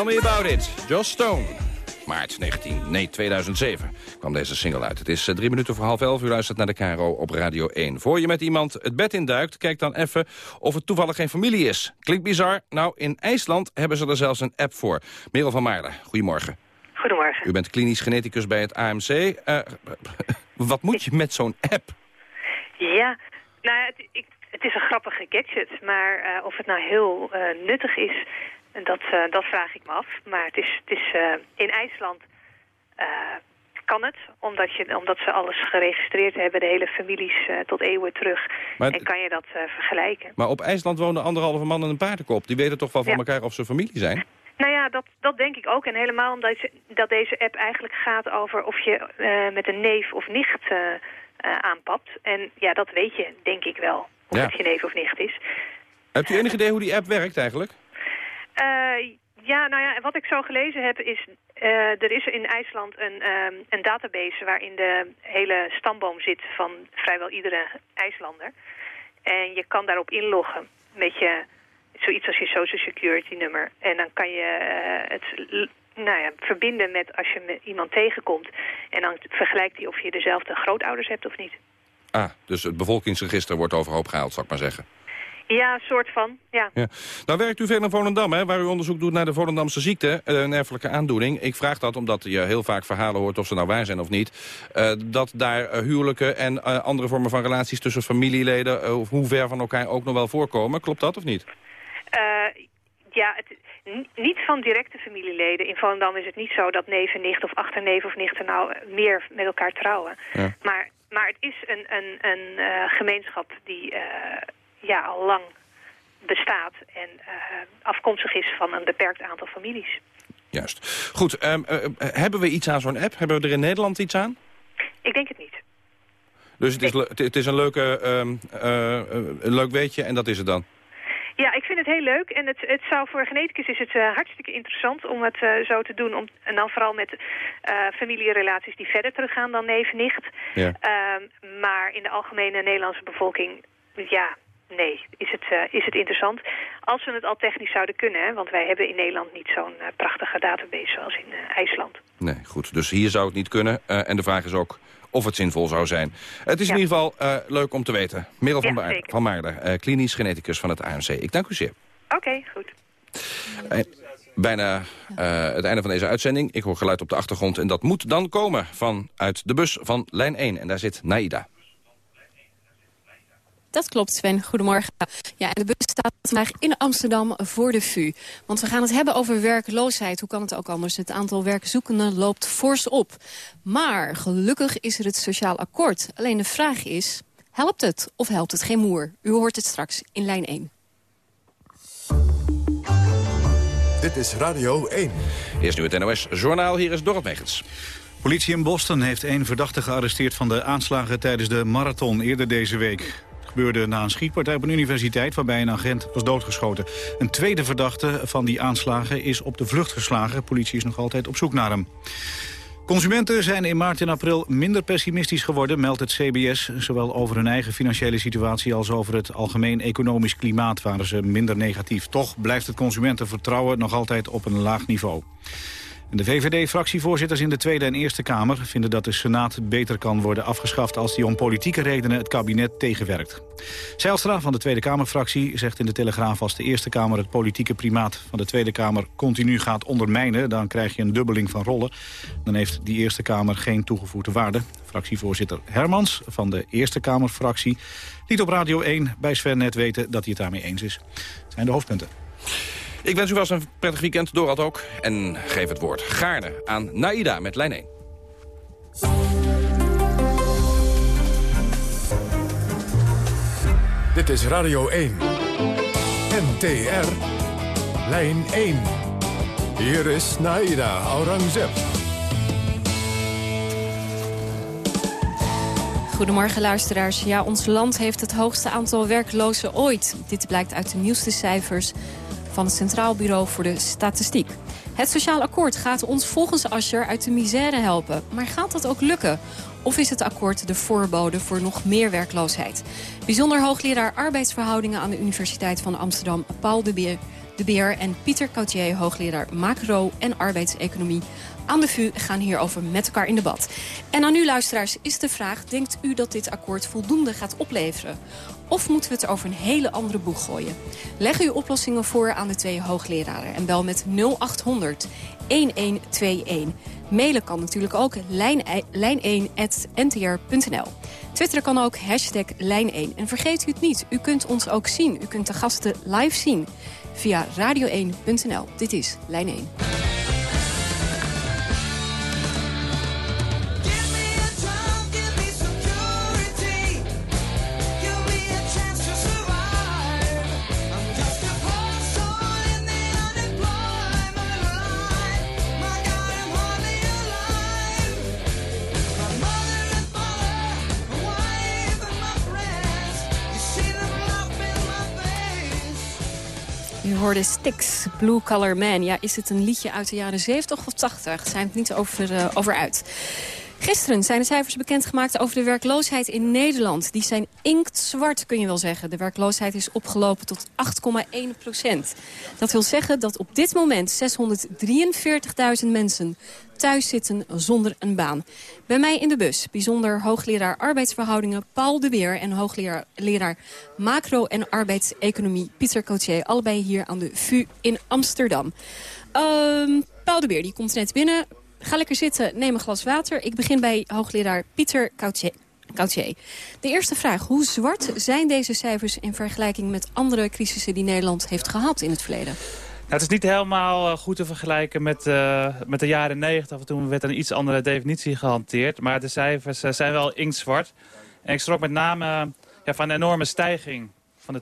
Tell me about it. Joss Stone. Maart 19, nee 2007 kwam deze single uit. Het is eh, drie minuten voor half elf. U luistert naar de KRO op Radio 1. Voor je met iemand het bed induikt, kijk dan even of het toevallig geen familie is. Klinkt bizar? Nou, in IJsland hebben ze er zelfs een app voor. Merel van Maarden, goedemorgen. Goedemorgen. U bent klinisch geneticus bij het AMC. Uh, wat moet je met zo'n app? Ja, nou ja, het, ik, het is een grappige gadget, maar uh, of het nou heel uh, nuttig is, dat, uh, dat vraag ik me af. Maar het is, het is in IJsland kan het, omdat, je, omdat ze alles geregistreerd hebben, de hele families tot eeuwen terug. Maar en kan je dat vergelijken. Maar op IJsland wonen anderhalve man en een paardenkop. Die weten toch wel van ja. elkaar of ze familie zijn? Nou ja, dat, dat denk ik ook. En helemaal omdat je, dat deze app eigenlijk gaat over of je met een neef of nicht aanpapt. En ja, dat weet je, denk ik wel, of Ja. het je neef of nicht is. Hebt u enig idee hoe die app werkt eigenlijk? Eh, ja, nou ja, wat ik zo gelezen heb is... eh, er is in IJsland een, ehm, een database waarin de hele stamboom zit van vrijwel iedere IJslander. En je kan daarop inloggen met je, zoiets als je social security nummer. En dan kan je eh, het nou ja, verbinden met als je met iemand tegenkomt. En dan vergelijkt hij of je dezelfde grootouders hebt of niet. Ah, dus het bevolkingsregister wordt overhoop gehaald, zal ik maar zeggen. Ja, soort van, ja. Ja. Nou werkt u veel in Volendam, hè, waar u onderzoek doet naar de Volendamse ziekte, eh, een erfelijke aandoening. Ik vraag dat omdat je heel vaak verhalen hoort, of ze nou waar zijn of niet, eh, dat daar eh, huwelijken en andere vormen van relaties tussen familieleden, of hoe ver van elkaar ook nog wel voorkomen. Klopt dat of niet? Ja, het, niet van directe familieleden. In Volendam is het niet zo dat neef en nicht of achterneef of nichten nou meer met elkaar trouwen. Ja. Maar, maar het is een, een, een gemeenschap die ja, al lang bestaat en eh, afkomstig is van een beperkt aantal families. Juist. Goed, ehm, eh, eh, hebben we iets aan zo'n app? Hebben we er in Nederland iets aan? Ik denk het niet. Dus het is, het- is een, leuke, ehm, eh, eh, een leuk weetje en dat is het dan? Ja, ik vind het heel leuk. En het, het zou voor geneticus is het hartstikke interessant om het zo te doen. Om, en dan vooral met eh, familierelaties die verder teruggaan dan neef-nicht. Ja. Ehm, maar in de algemene Nederlandse bevolking, ja, nee, is het, eh, is het interessant. Als we het al technisch zouden kunnen, hè, want wij hebben in Nederland niet zo'n eh, prachtige database zoals in eh, IJsland. Nee, goed. Dus hier zou het niet kunnen. En de vraag is ook of het zinvol zou zijn. Het is in ieder geval leuk om te weten. Merel van, Ja, van Maarden, klinisch geneticus van het AMC. Ik dank u zeer. Oké, goed. Bijna het einde van deze uitzending. Ik hoor geluid op de achtergrond en dat moet dan komen vanuit de bus van lijn 1. En daar zit Naida. Dat klopt, Sven. Goedemorgen. Ja, en de bus staat vandaag in Amsterdam voor de VU. Want we gaan het hebben over werkloosheid. Hoe kan het ook anders? Het aantal werkzoekenden loopt fors op. Maar gelukkig is er het sociaal akkoord. Alleen de vraag is, helpt het of helpt het geen moer? U hoort het straks in lijn 1. Dit is Radio 1. Eerst nu het NOS-journaal. Hier is Dorot Megens. Politie in Boston heeft één verdachte gearresteerd van de aanslagen tijdens de marathon eerder deze week. Gebeurde na een schietpartij op een universiteit waarbij een agent was doodgeschoten. Een tweede verdachte van die aanslagen is op de vlucht geslagen. Politie is nog altijd op zoek naar hem. Consumenten zijn in maart en april minder pessimistisch geworden, meldt het CBS. Zowel over hun eigen financiële situatie als over het algemeen economisch klimaat waren ze minder negatief. Toch blijft het consumentenvertrouwen nog altijd op een laag niveau. De VVD-fractievoorzitters in de Tweede en Eerste Kamer vinden dat de Senaat beter kan worden afgeschaft als die om politieke redenen het kabinet tegenwerkt. Zijlstra van de Tweede Kamerfractie zegt in de Telegraaf als de Eerste Kamer het politieke primaat van de Tweede Kamer continu gaat ondermijnen, dan krijg je een dubbeling van rollen. Dan heeft die Eerste Kamer geen toegevoegde waarde. Fractievoorzitter Hermans van de Eerste Kamerfractie liet op Radio 1 bij Sven net weten dat hij het daarmee eens is. Dat zijn de hoofdpunten. Ik wens u vast een prettig weekend, Dorad ook. En geef het woord gaarne aan Naida met lijn 1. Dit is Radio 1. NTR. Lijn 1. Hier is Naida Aurangzeb. Goedemorgen luisteraars. Ja, ons land heeft het hoogste aantal werklozen ooit. Dit blijkt uit de nieuwste cijfers van het Centraal Bureau voor de Statistiek. Het sociaal akkoord gaat ons volgens Ascher uit de misère helpen. Maar gaat dat ook lukken? Of is het akkoord de voorbode voor nog meer werkloosheid? Bijzonder hoogleraar arbeidsverhoudingen aan de Universiteit van Amsterdam, Paul de, Beer, de Beer en Pieter Coutier, hoogleraar macro- en arbeidseconomie aan de VU gaan hierover met elkaar in debat. En aan u luisteraars is de vraag... denkt u dat dit akkoord voldoende gaat opleveren? Of moeten we het over een hele andere boeg gooien? Leg uw oplossingen voor aan de twee hoogleraren en bel met 0800 1121. Mailen kan natuurlijk ook lijn1.ntr.nl. Twitteren kan ook hashtag lijn1. En vergeet u het niet, u kunt ons ook zien. U kunt de gasten live zien via radio1.nl. Dit is Lijn 1. Hoorde Styx, Blue Color Man. Ja, is het een liedje uit de jaren 70 of 80? Zijn het niet over, uh, over uit. Gisteren zijn de cijfers bekendgemaakt over de werkloosheid in Nederland. Die zijn inktzwart, kun je wel zeggen. De werkloosheid is opgelopen tot 8,1 procent. Dat wil zeggen dat op dit moment 643.000 mensen thuis zitten zonder een baan. Bij mij in de bus, bijzonder hoogleraar arbeidsverhoudingen Paul de Weer... en hoogleraar macro- en arbeidseconomie Pieter Coutier. Allebei hier aan de VU in Amsterdam. Uh, Paul de Weer die komt net binnen. Ga lekker zitten, neem een glas water. Ik begin bij hoogleraar Pieter. Coutier. De eerste vraag, hoe zwart zijn deze cijfers in vergelijking met andere crisissen die Nederland heeft gehad in het verleden? Het is niet helemaal uh, goed te vergelijken met, uh, met de jaren 90. Toen werd een iets andere definitie gehanteerd. Maar de cijfers uh, zijn wel inktzwart. En ik schrok met name ja, van een enorme stijging. Van de,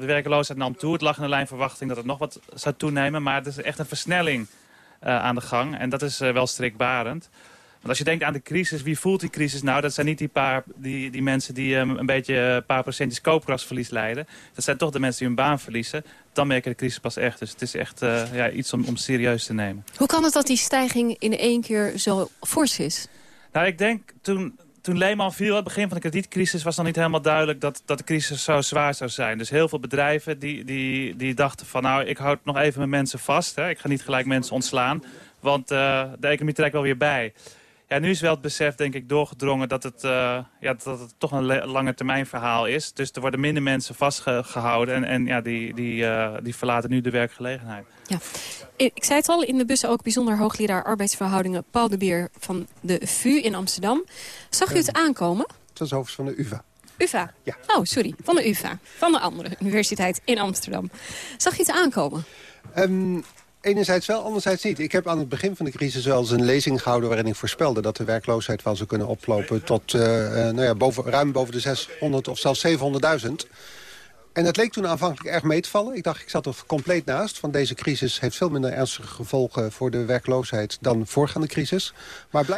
de werkloosheid nam toe. Het lag in de lijn verwachting dat het nog wat zou toenemen. Maar het is echt een versnelling aan de gang. En dat is wel strikbarend. Want als je denkt aan de crisis, wie voelt die crisis nou? Dat zijn niet die, paar, die, die mensen die een beetje een paar procentjes koopkrachtsverlies leiden. Dat zijn toch de mensen die hun baan verliezen. Dan merken de crisis pas echt. Dus het is echt uh, ja, iets om, om serieus te nemen. Hoe kan het dat die stijging in één keer zo fors is? Nou, ik denk toen, toen Lehman viel, het begin van de kredietcrisis... was dan niet helemaal duidelijk dat, dat de crisis zo zwaar zou zijn. Dus heel veel bedrijven die, die, die dachten van... nou, ik houd nog even mijn mensen vast. Hè. Ik ga niet gelijk mensen ontslaan. Want uh, de economie trekt wel weer bij. Ja, nu is wel het besef, denk ik, doorgedrongen dat het, uh, ja, dat het toch een lange termijn verhaal is. Dus er worden minder mensen vastgehouden en, en ja, die, die, uh, die verlaten nu de werkgelegenheid. Ja. Ik zei het al, in de bus ook bijzonder hoogleraar arbeidsverhoudingen Paul de Beer van de VU in Amsterdam. Zag u het aankomen? Het was overigens van de UvA. UvA? Ja. Oh, sorry, van de UvA. Van de andere universiteit in Amsterdam. Zag je het aankomen? Um, Enerzijds wel, anderzijds niet. Ik heb aan het begin van de crisis wel eens een lezing gehouden... waarin ik voorspelde dat de werkloosheid wel zou kunnen oplopen... tot uh, nou ja, ruim boven de 600 of zelfs 700.000. En het leek toen aanvankelijk erg mee te vallen. Ik dacht, ik zat er compleet naast. Want deze crisis heeft veel minder ernstige gevolgen voor de werkloosheid dan voorgaande crisis.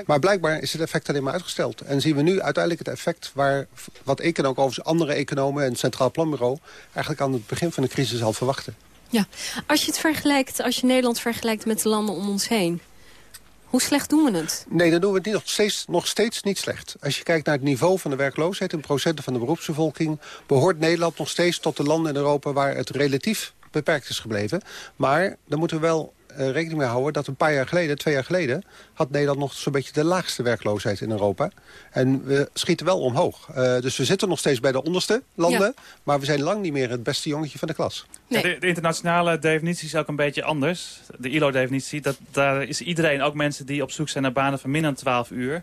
Maar blijkbaar is het effect alleen maar uitgesteld. En zien we nu uiteindelijk het effect waar, wat ik en ook overigens andere economen en het Centraal Planbureau eigenlijk aan het begin van de crisis al verwachten. Ja, als je het vergelijkt, als je Nederland vergelijkt met de landen om ons heen... hoe slecht doen we het? Nee, dan doen we het niet, nog, steeds, nog steeds niet slecht. Als je kijkt naar het niveau van de werkloosheid... in procenten van de beroepsbevolking... behoort Nederland nog steeds tot de landen in Europa... waar het relatief beperkt is gebleven. Maar dan moeten we wel rekening mee houden dat een paar jaar geleden, twee jaar geleden... had Nederland nog zo'n beetje de laagste werkloosheid in Europa. En we schieten wel omhoog. Uh, dus we zitten nog steeds bij de onderste landen... Ja. maar we zijn lang niet meer het beste jongetje van de klas. Nee. Ja, de, de, internationale definitie is ook een beetje anders. De ILO-definitie, daar is iedereen, ook mensen die op zoek zijn naar banen van minder dan 12 uur...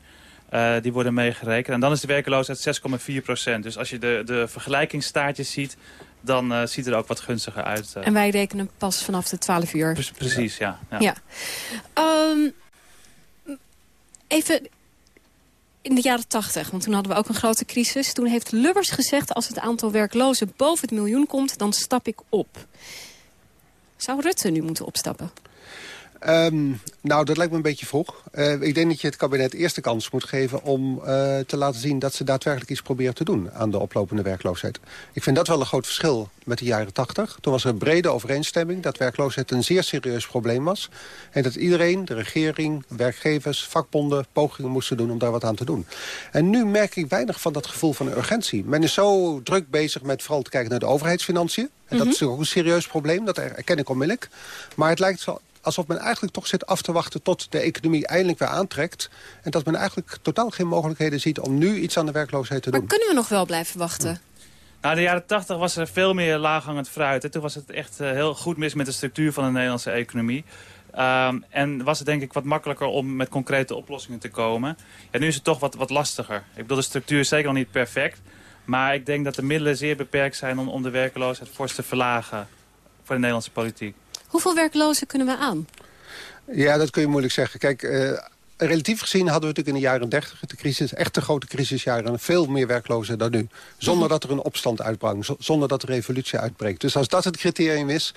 Uh, die worden meegerekend. En dan is de werkloosheid 6,4 procent. Dus als je de, de vergelijkingstaartjes ziet dan uh, ziet het er ook wat gunstiger uit. Uh. En wij rekenen pas vanaf de 12 uur. Pre precies, ja. ja. ja. Um, even in de jaren 80, want toen hadden we ook een grote crisis. Toen heeft Lubbers gezegd, als het aantal werklozen boven het miljoen komt, dan stap ik op. Zou Rutte nu moeten opstappen? Ehm, nou, dat lijkt me een beetje vroeg. Uh, ik denk dat je het kabinet eerst de kans moet geven om uh, te laten zien dat ze daadwerkelijk iets proberen te doen aan de oplopende werkloosheid. Ik vind dat wel een groot verschil met de jaren 80. Toen was er een brede overeenstemming dat werkloosheid een zeer serieus probleem was. En dat iedereen, de regering, werkgevers, vakbonden, pogingen moesten doen om daar wat aan te doen. En nu merk ik weinig van dat gevoel van urgentie. Men is zo druk bezig met vooral te kijken naar de overheidsfinanciën. En dat is natuurlijk ook een serieus probleem, dat erken ik onmiddellijk. Maar het lijkt zo alsof men eigenlijk toch zit af te wachten tot de economie eindelijk weer aantrekt. En dat men eigenlijk totaal geen mogelijkheden ziet om nu iets aan de werkloosheid te maar doen. Maar kunnen we nog wel blijven wachten? Nou, in de jaren 80 was er veel meer laaghangend fruit. Hè. Toen was het echt uh, heel goed mis met de structuur van de Nederlandse economie. Um, en was het denk ik wat makkelijker om met concrete oplossingen te komen. Ja, nu is het toch wat, wat lastiger. Ik bedoel, de structuur is zeker nog niet perfect. Maar ik denk dat de middelen zeer beperkt zijn om, om de werkloosheid fors te verlagen voor de Nederlandse politiek. Hoeveel werklozen kunnen we aan? Ja, dat kun je moeilijk zeggen. Kijk, uh, relatief gezien hadden we natuurlijk in de jaren 30, de crisis, echt de grote crisisjaren, veel meer werklozen dan nu. Zonder dat er een opstand uitbrandt, zonder dat er revolutie uitbreekt. Dus als dat het criterium is,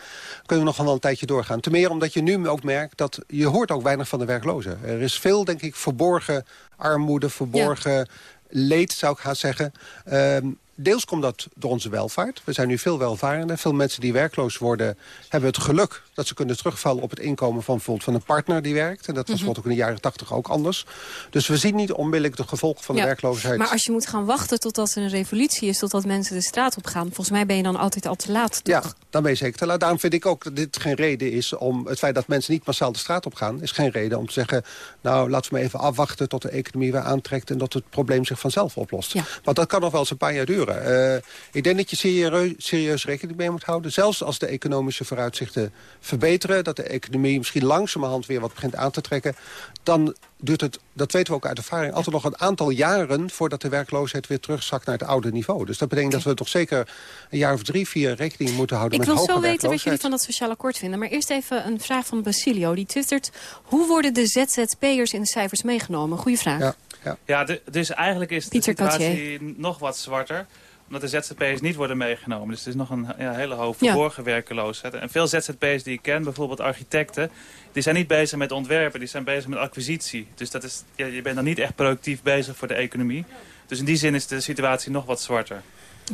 kunnen we nog wel een tijdje doorgaan. Ten meer omdat je nu ook merkt dat je hoort ook weinig van de werklozen. Er is veel, denk ik, verborgen armoede, verborgen ja. leed, zou ik gaan zeggen. Um, Deels komt dat door onze welvaart. We zijn nu veel welvarender. Veel mensen die werkloos worden hebben het geluk dat ze kunnen terugvallen op het inkomen van bijvoorbeeld van een partner die werkt. En dat was bijvoorbeeld ook in de jaren tachtig ook anders. Dus we zien niet onmiddellijk de gevolgen van Ja, de werkloosheid. Maar als je moet gaan wachten totdat er een revolutie is... totdat mensen de straat op gaan... volgens mij ben je dan altijd al te laat. Ja, dan ben je zeker te laat. Daarom vind ik ook dat dit geen reden is om... het feit dat mensen niet massaal de straat op gaan... is geen reden om te zeggen... nou, laten we maar even afwachten tot de economie weer aantrekt... en dat het probleem zich vanzelf oplost. Want dat kan nog wel eens een paar jaar duren. Eh, ik denk dat je serieus, serieus rekening mee moet houden. Zelfs als de economische vooruitzichten verbeteren... dat de economie misschien langzamerhand weer wat begint aan te trekken... dan duurt het, dat weten we ook uit ervaring... altijd nog een aantal jaren voordat de werkloosheid weer terugzakt naar het oude niveau. Dus dat betekent dat we toch zeker een jaar of drie, vier rekening moeten houden Ik met wil hoge zo weten wat jullie van dat sociaal akkoord vinden. Maar eerst even een vraag van Basilio. Die twittert, hoe worden de ZZP'ers in de cijfers meegenomen? Goeie vraag. Ja, ja. Ja, de- dus eigenlijk is de situatie nog wat zwarter. Omdat de ZZP'ers niet worden meegenomen. Dus het is nog een ja, hele hoop Ja. verborgen werkeloosheid. En veel ZZP'ers die ik ken, bijvoorbeeld architecten... die zijn niet bezig met ontwerpen, die zijn bezig met acquisitie. Dus dat is, ja, je bent dan niet echt productief bezig voor de economie. Dus in die zin is de situatie nog wat zwarter.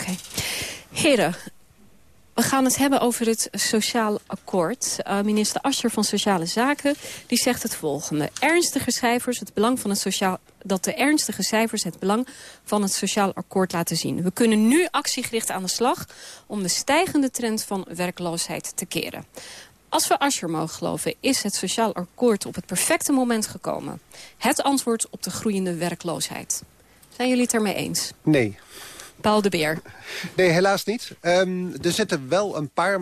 Oké. Heren, we gaan het hebben over het sociaal akkoord. Uh, minister Ascher van Sociale Zaken die zegt het volgende. Ernstige cijfers, het belang van het sociaal, dat de ernstige cijfers het belang van het sociaal akkoord laten zien. We kunnen nu actiegericht aan de slag om de stijgende trend van werkloosheid te keren. Als we Ascher mogen geloven, is het sociaal akkoord op het perfecte moment gekomen. Het antwoord op de groeiende werkloosheid. Zijn jullie het ermee eens? Nee. Paul de Beer. Nee, helaas niet. Ehm, er zitten wel een paar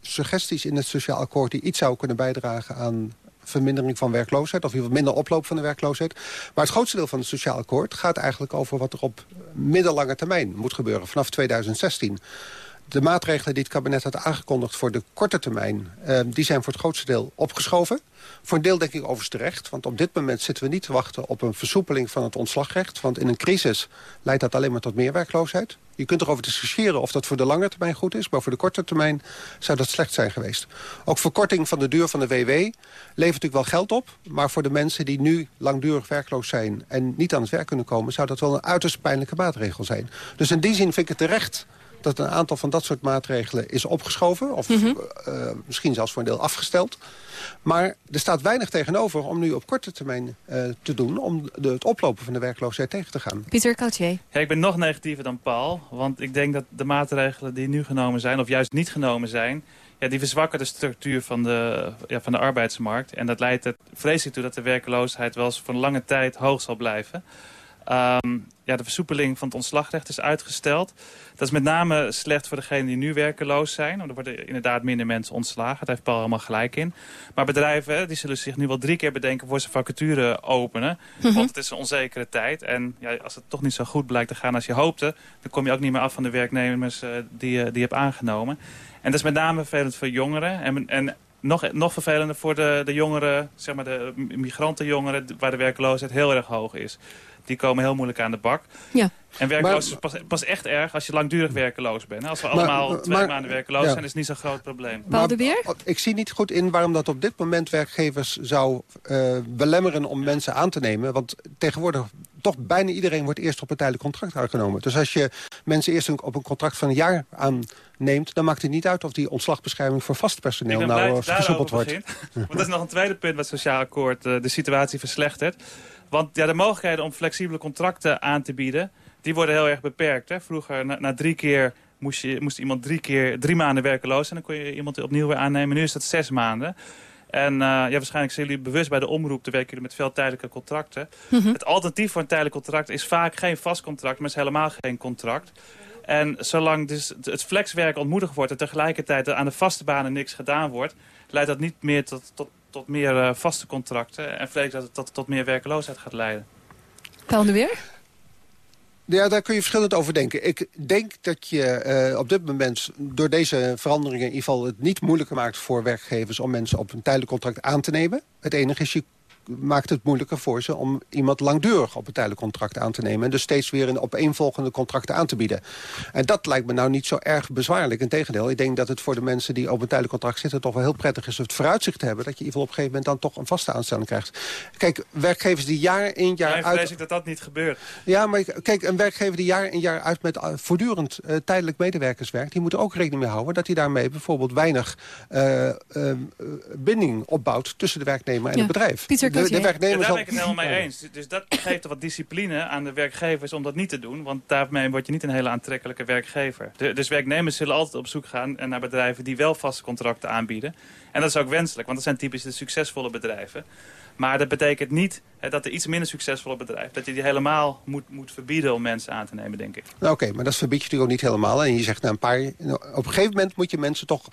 suggesties in het sociaal akkoord... die iets zouden kunnen bijdragen aan vermindering van werkloosheid... of ieder minder oploop van de werkloosheid. Maar het grootste deel van het sociaal akkoord gaat eigenlijk over... wat er op middellange termijn moet gebeuren, vanaf 2016. De maatregelen die het kabinet had aangekondigd voor de korte termijn... ehm, die zijn voor het grootste deel opgeschoven. Voor een deel denk ik overigens terecht. Want op dit moment zitten we niet te wachten op een versoepeling van het ontslagrecht. Want in een crisis leidt dat alleen maar tot meer werkloosheid. Je kunt erover discussiëren of dat voor de lange termijn goed is. Maar voor de korte termijn zou dat slecht zijn geweest. Ook verkorting van de duur van de WW levert natuurlijk wel geld op. Maar voor de mensen die nu langdurig werkloos zijn... en niet aan het werk kunnen komen... zou dat wel een uiterst pijnlijke maatregel zijn. Dus in die zin vind ik het terecht dat een aantal van dat soort maatregelen is opgeschoven. Of Mhm. eh, misschien zelfs voor een deel afgesteld. Maar er staat weinig tegenover om nu op korte termijn eh, te doen... om de, het oplopen van de werkloosheid tegen te gaan. Pieter Cautier. Ja, ik ben nog negatiever dan Paul. Want ik denk dat de maatregelen die nu genomen zijn, of juist niet genomen zijn... Ja, die verzwakken de structuur van de, ja, van de arbeidsmarkt. En dat leidt er vreselijk toe dat de werkeloosheid wel eens voor een lange tijd hoog zal blijven. Ehm, ja, de versoepeling van het ontslagrecht is uitgesteld. Dat is met name slecht voor degenen die nu werkeloos zijn. Want er worden inderdaad minder mensen ontslagen. Daar heeft Paul helemaal gelijk in. Maar bedrijven die zullen zich nu wel drie keer bedenken voor ze vacature openen. Mhm. Want het is een onzekere tijd. En ja, als het toch niet zo goed blijkt te gaan als je hoopte... dan kom je ook niet meer af van de werknemers eh, die, je- die je hebt aangenomen. En dat is met name vervelend voor jongeren. En, en nog, nog vervelender voor de, de jongeren, zeg maar de migrantenjongeren... waar de werkloosheid heel erg hoog is. Die komen heel moeilijk aan de bak. Ja. En werkloos is pas, pas echt erg als je langdurig werkeloos bent. Als we allemaal twee maanden werkeloos zijn, is het niet zo'n groot probleem. Paul de Beer? Ik zie niet goed in waarom dat op dit moment werkgevers zou uh, belemmeren om mensen aan te nemen. Want tegenwoordig toch bijna iedereen wordt eerst op een tijdelijk contract aangenomen. Dus als je mensen eerst op een contract van een jaar aanneemt... dan maakt het niet uit of die ontslagbescherming voor vast personeel nou versoepeld wordt. Want dat is nog een tweede punt wat het Sociaal Akkoord uh, de situatie verslechtert. Want ja, de mogelijkheden om flexibele contracten aan te bieden... die worden heel erg beperkt. Hè? Vroeger, na, na drie keer moest, je, moest iemand drie keer drie maanden werkeloos... en dan kon je iemand opnieuw weer aannemen. Nu is dat zes maanden. En uh, ja, waarschijnlijk zijn jullie bewust bij de omroep... te werken jullie met veel tijdelijke contracten. Mhm. Het alternatief voor een tijdelijk contract is vaak geen vast contract... maar is helemaal geen contract. En zolang dus het flexwerk ontmoedigd wordt... en tegelijkertijd aan de vaste banen niks gedaan wordt... leidt dat niet meer tot, tot, tot meer uh, vaste contracten... en vrees dat het tot, tot meer werkeloosheid gaat leiden. Paul de Weer? Ja, daar kun je verschillend over denken. Ik denk dat je uh, op dit moment door deze veranderingen... in ieder geval het niet moeilijker maakt voor werkgevers... om mensen op een tijdelijk contract aan te nemen. Het enige is, je maakt het moeilijker voor ze om iemand langdurig op een tijdelijk contract aan te nemen. En dus steeds weer een opeenvolgende contracten aan te bieden. En dat lijkt me nou niet zo erg bezwaarlijk. Integendeel, ik denk dat het voor de mensen die op een tijdelijk contract zitten... toch wel heel prettig is het vooruitzicht te hebben... dat je in ieder geval op een gegeven moment dan toch een vaste aanstelling krijgt. Kijk, werkgevers die jaar in jaar uit... vrees ik dat dat niet gebeurt. Ja, maar kijk, een werkgever die jaar in jaar uit met uh, voortdurend uh, tijdelijk medewerkers werkt... die moet er ook rekening mee houden dat hij daarmee bijvoorbeeld weinig uh, binding opbouwt... tussen de werknemer en Ja. het bedrijf. Pieter de, de Ja, werknemer daar ben ik het helemaal mee eens. Dus dat geeft wat discipline aan de werkgevers om dat niet te doen. Want daarmee word je niet een hele aantrekkelijke werkgever. De- dus werknemers zullen altijd op zoek gaan naar bedrijven die wel vaste contracten aanbieden. En dat is ook wenselijk, want dat zijn typisch de succesvolle bedrijven. Maar dat betekent niet hè, dat de iets minder succesvolle bedrijf... dat je die helemaal moet, moet verbieden om mensen aan te nemen, denk ik. Nou, Oké, maar dat verbied je natuurlijk ook niet helemaal. En je zegt na een paar... nou, Op een gegeven moment moet je mensen toch...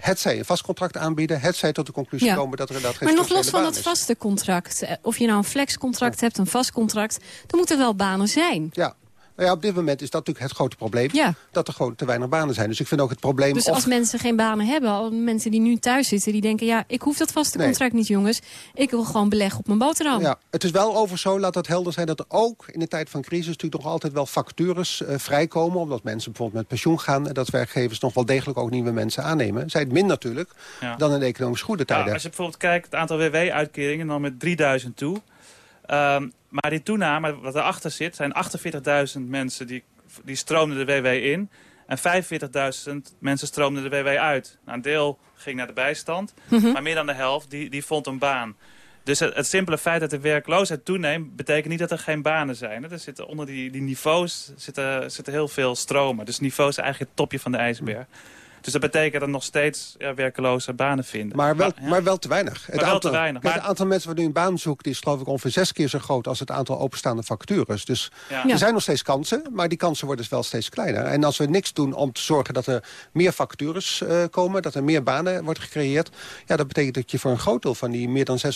Het zij een vast contract aanbieden, het zij tot de conclusie Ja. komen dat er inderdaad geen Maar nog los van dat vaste contract. eh, Of je nou een flexcontract hebt, een vast contract. Dan moeten wel banen zijn. Ja. Nou ja, op dit moment is dat natuurlijk het grote probleem. Ja. Dat er gewoon te weinig banen zijn. Dus ik vind ook het probleem... Dus of- als mensen geen banen hebben, al mensen die nu thuis zitten... die denken, ja, ik hoef dat vaste Nee. contract niet, jongens. Ik wil gewoon beleggen op mijn boterham. Ja, het is wel over zo, laat dat helder zijn... dat er ook in de tijd van crisis natuurlijk nog altijd wel vacatures eh, vrijkomen... omdat mensen bijvoorbeeld met pensioen gaan... en dat werkgevers nog wel degelijk ook nieuwe mensen aannemen. Zij het min natuurlijk Ja. dan in de economisch goede Ja, tijden. als je bijvoorbeeld kijkt, het aantal WW-uitkeringen dan met 3000 toe. Ehm, maar die toename, wat erachter zit, zijn 48.000 mensen die, die stroomden de WW in. En 45.000 mensen stroomden de WW uit. Nou, een deel ging naar de bijstand, Mhm. maar meer dan de helft die, die vond een baan. Dus het, het simpele feit dat de werkloosheid toeneemt... betekent niet dat er geen banen zijn. Er zitten onder die, die niveaus zitten, zitten heel veel stromen. Dus niveau is eigenlijk het topje van de ijsberg. Dus dat betekent dat er nog steeds ja, werkeloze banen vinden. Maar wel, ja. maar wel te weinig. Maar wel te weinig. kijk, Maar- Het aantal mensen wat nu een baan zoekt... is geloof ik ongeveer zes keer zo groot... als het aantal openstaande vacatures. Dus Ja. er zijn nog steeds kansen... maar die kansen worden wel steeds kleiner. En als we niks doen om te zorgen dat er meer vacatures eh, komen... dat er meer banen worden gecreëerd... ja, dat betekent dat je voor een groot deel van die meer dan 600.000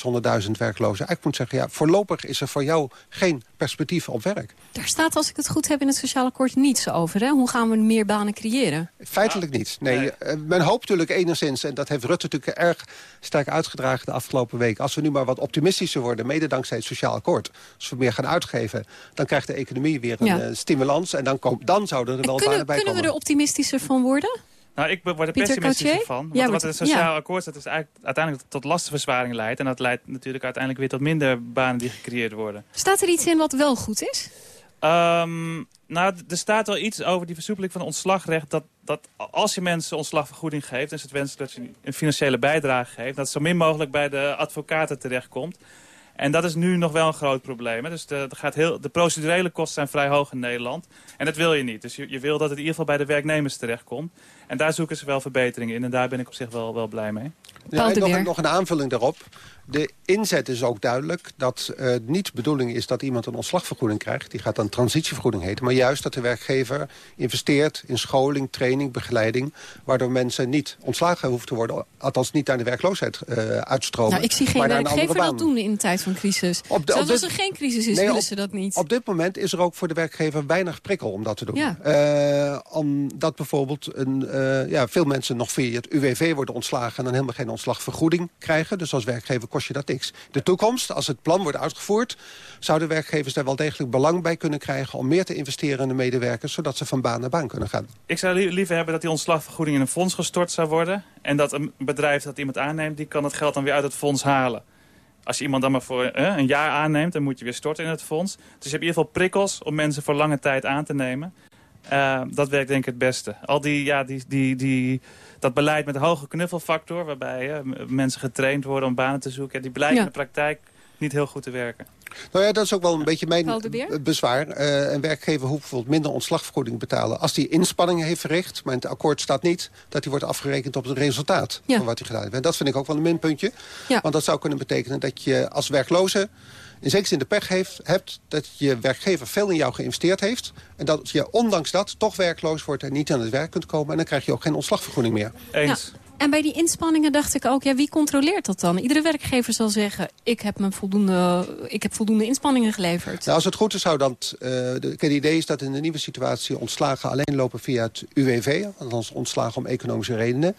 werklozen... eigenlijk moet zeggen, ja, voorlopig is er voor jou geen perspectief op werk. Daar staat, als ik het goed heb, in het sociaal akkoord niets over. Hè? Hoe gaan we meer banen creëren? Feitelijk niet. Nee, eh, men hoopt natuurlijk enigszins, en dat heeft Rutte natuurlijk erg sterk uitgedragen de afgelopen week. Als we nu maar wat optimistischer worden, mede dankzij het sociaal akkoord. Als we meer gaan uitgeven, dan krijgt de economie weer een Ja. eh, stimulans. En dan, komt, dan zouden er wel Kunnen, banen bij kunnen we komen. er optimistischer van worden? Nou, ik word er Gauthier? van. Want Ja, wat het sociaal ja. akkoord dat is eigenlijk uiteindelijk tot lastenverzwaring leidt. En dat leidt natuurlijk uiteindelijk weer tot minder banen die gecreëerd worden. Staat er iets in wat wel goed is? Ehm, nou, er staat wel iets over die versoepeling van ontslagrecht. Dat, dat als je mensen ontslagvergoeding geeft, dan is het wenselijk dat je een financiële bijdrage geeft. Dat het zo min mogelijk bij de advocaten terechtkomt. En dat is nu nog wel een groot probleem. Hè. Dus de, gaat heel, de procedurele kosten zijn vrij hoog in Nederland. En dat wil je niet. Dus je, je wil dat het in ieder geval bij de werknemers terechtkomt. En daar zoeken ze wel verbeteringen in. En daar ben ik op zich wel, wel blij mee. Ja, en nog, een- nog een aanvulling daarop. De inzet is ook duidelijk dat eh niet de bedoeling is dat iemand een ontslagvergoeding krijgt. Die gaat dan transitievergoeding heten. Maar juist dat de werkgever investeert in scholing, training, begeleiding. Waardoor mensen niet ontslagen hoeven te worden. Althans niet naar de werkloosheid eh, uitstromen. Nou, ik zie geen een werkgever dat doen in de tijd van crisis. Op de- Zelfs op als er geen crisis is, Nee, willen op- ze dat niet. Op dit moment is er ook voor de werkgever weinig prikkel om dat te doen. Ja. Eh, omdat bijvoorbeeld een ja, veel mensen nog via het UWV worden ontslagen... en dan helemaal geen ontslagvergoeding krijgen. Dus als werkgever kost je dat niks. De toekomst, als het plan wordt uitgevoerd... zouden werkgevers daar wel degelijk belang bij kunnen krijgen... om meer te investeren in de medewerkers... zodat ze van baan naar baan kunnen gaan. Ik zou liever hebben dat die ontslagvergoeding in een fonds gestort zou worden... en dat een bedrijf dat iemand aanneemt... die kan het geld dan weer uit het fonds halen. Als je iemand dan maar voor eh, een jaar aanneemt... dan moet je weer storten in het fonds. Dus je hebt in ieder geval prikkels om mensen voor lange tijd aan te nemen. Uh, dat werkt denk ik het beste. Al die, ja, die, die, die, dat beleid met hoge knuffelfactor... waarbij mensen getraind worden om banen te zoeken... Die blijkt in de praktijk niet heel goed te werken. Nou ja, dat is ook wel een beetje mijn bezwaar. Uh, een werkgever hoeft bijvoorbeeld minder ontslagvergoeding betalen... als hij inspanningen heeft verricht. Maar in het akkoord staat niet dat hij wordt afgerekend op het resultaat ja. van wat hij gedaan heeft. En dat vind ik ook wel een minpuntje. Ja. Want dat zou kunnen betekenen dat je als werkloze in zekere zin de pech heeft, hebt dat je werkgever veel in jou geïnvesteerd heeft... en dat je ondanks dat toch werkloos wordt en niet aan het werk kunt komen... en dan krijg je ook geen ontslagvergoeding meer. Eens. Ja. En bij die inspanningen dacht ik ook, ja, wie controleert dat dan? Iedere werkgever zal zeggen, ik heb, me voldoende, ik heb voldoende inspanningen geleverd. Nou, als het goed is, zou dat... Uh, de, het idee is dat in de nieuwe situatie ontslagen alleen lopen via het UWV. Althans ontslagen om economische redenen.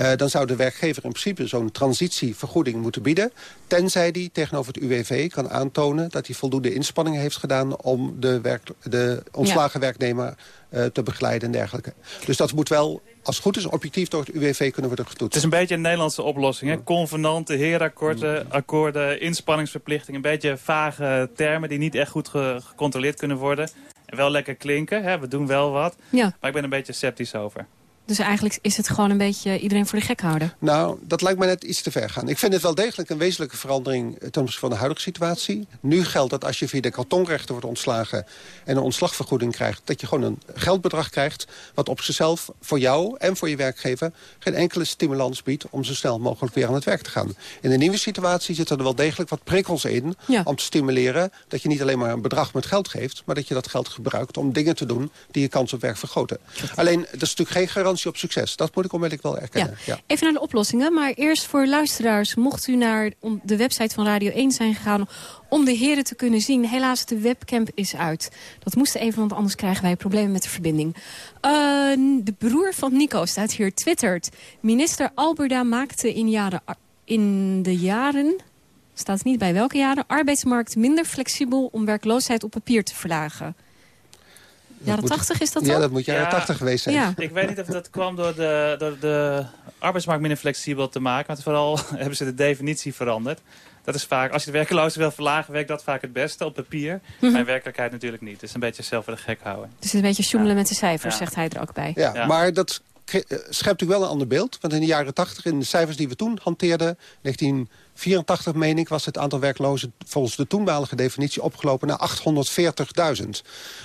Uh, dan zou de werkgever in principe zo'n transitievergoeding moeten bieden. Tenzij die tegenover het UWV kan aantonen dat hij voldoende inspanningen heeft gedaan... om de, werk, de ontslagen ja. werknemer te begeleiden en dergelijke. Dus dat moet wel als het goed is, objectief door het UWV kunnen worden getoetst. Het is een beetje een Nederlandse oplossing. Hè? Convenanten, heerakkoorden, akkoorden, inspanningsverplichtingen. Een beetje vage termen die niet echt goed ge gecontroleerd kunnen worden. En wel lekker klinken, hè? we doen wel wat. Ja. Maar ik ben een beetje sceptisch over. Dus eigenlijk is het gewoon een beetje iedereen voor de gek houden. Nou, dat lijkt me net iets te ver gaan. Ik vind het wel degelijk een wezenlijke verandering ten opzichte van de huidige situatie. Nu geldt dat als je via de kantonrechten wordt ontslagen en een ontslagvergoeding krijgt, dat je gewoon een geldbedrag krijgt wat op zichzelf voor jou en voor je werkgever geen enkele stimulans biedt om zo snel mogelijk weer aan het werk te gaan. In de nieuwe situatie zitten er wel degelijk wat prikkels in ja. om te stimuleren dat je niet alleen maar een bedrag met geld geeft, maar dat je dat geld gebruikt om dingen te doen die je kans op werk vergroten. Alleen, dat is natuurlijk geen garantie op succes. Dat moet ik onmiddellijk wel erkennen. Ja. Ja. Even naar de oplossingen. Maar eerst voor luisteraars. Mocht u naar de website van Radio 1 zijn gegaan om de heren te kunnen zien. Helaas, de webcam is uit. Dat moest even, want anders krijgen wij problemen met de verbinding. Uh, de broer van Nico staat hier, twittert. Minister Alberda maakte in, jaren, in de jaren... staat niet bij welke jaren... arbeidsmarkt minder flexibel om werkloosheid op papier te verlagen. Jaren 80 is dat dan? Ja, dat moet jaren ja, 80 geweest zijn. Ja. Ik weet niet of dat kwam door de, door de arbeidsmarkt minder flexibel te maken. Maar vooral hebben ze de definitie veranderd. Dat is vaak, als je de werkeloosheid wil verlagen, werkt dat vaak het beste op papier. Mm -hmm. Maar in werkelijkheid natuurlijk niet. Dus een beetje zelf voor de gek houden. Dus een beetje sjoemelen ja. met de cijfers, zegt hij er ook bij. Ja, ja. maar dat schept natuurlijk wel een ander beeld. Want in de jaren 80, in de cijfers die we toen hanteerden... 1984, meen ik, was het aantal werklozen... volgens de toenmalige definitie opgelopen naar 840.000.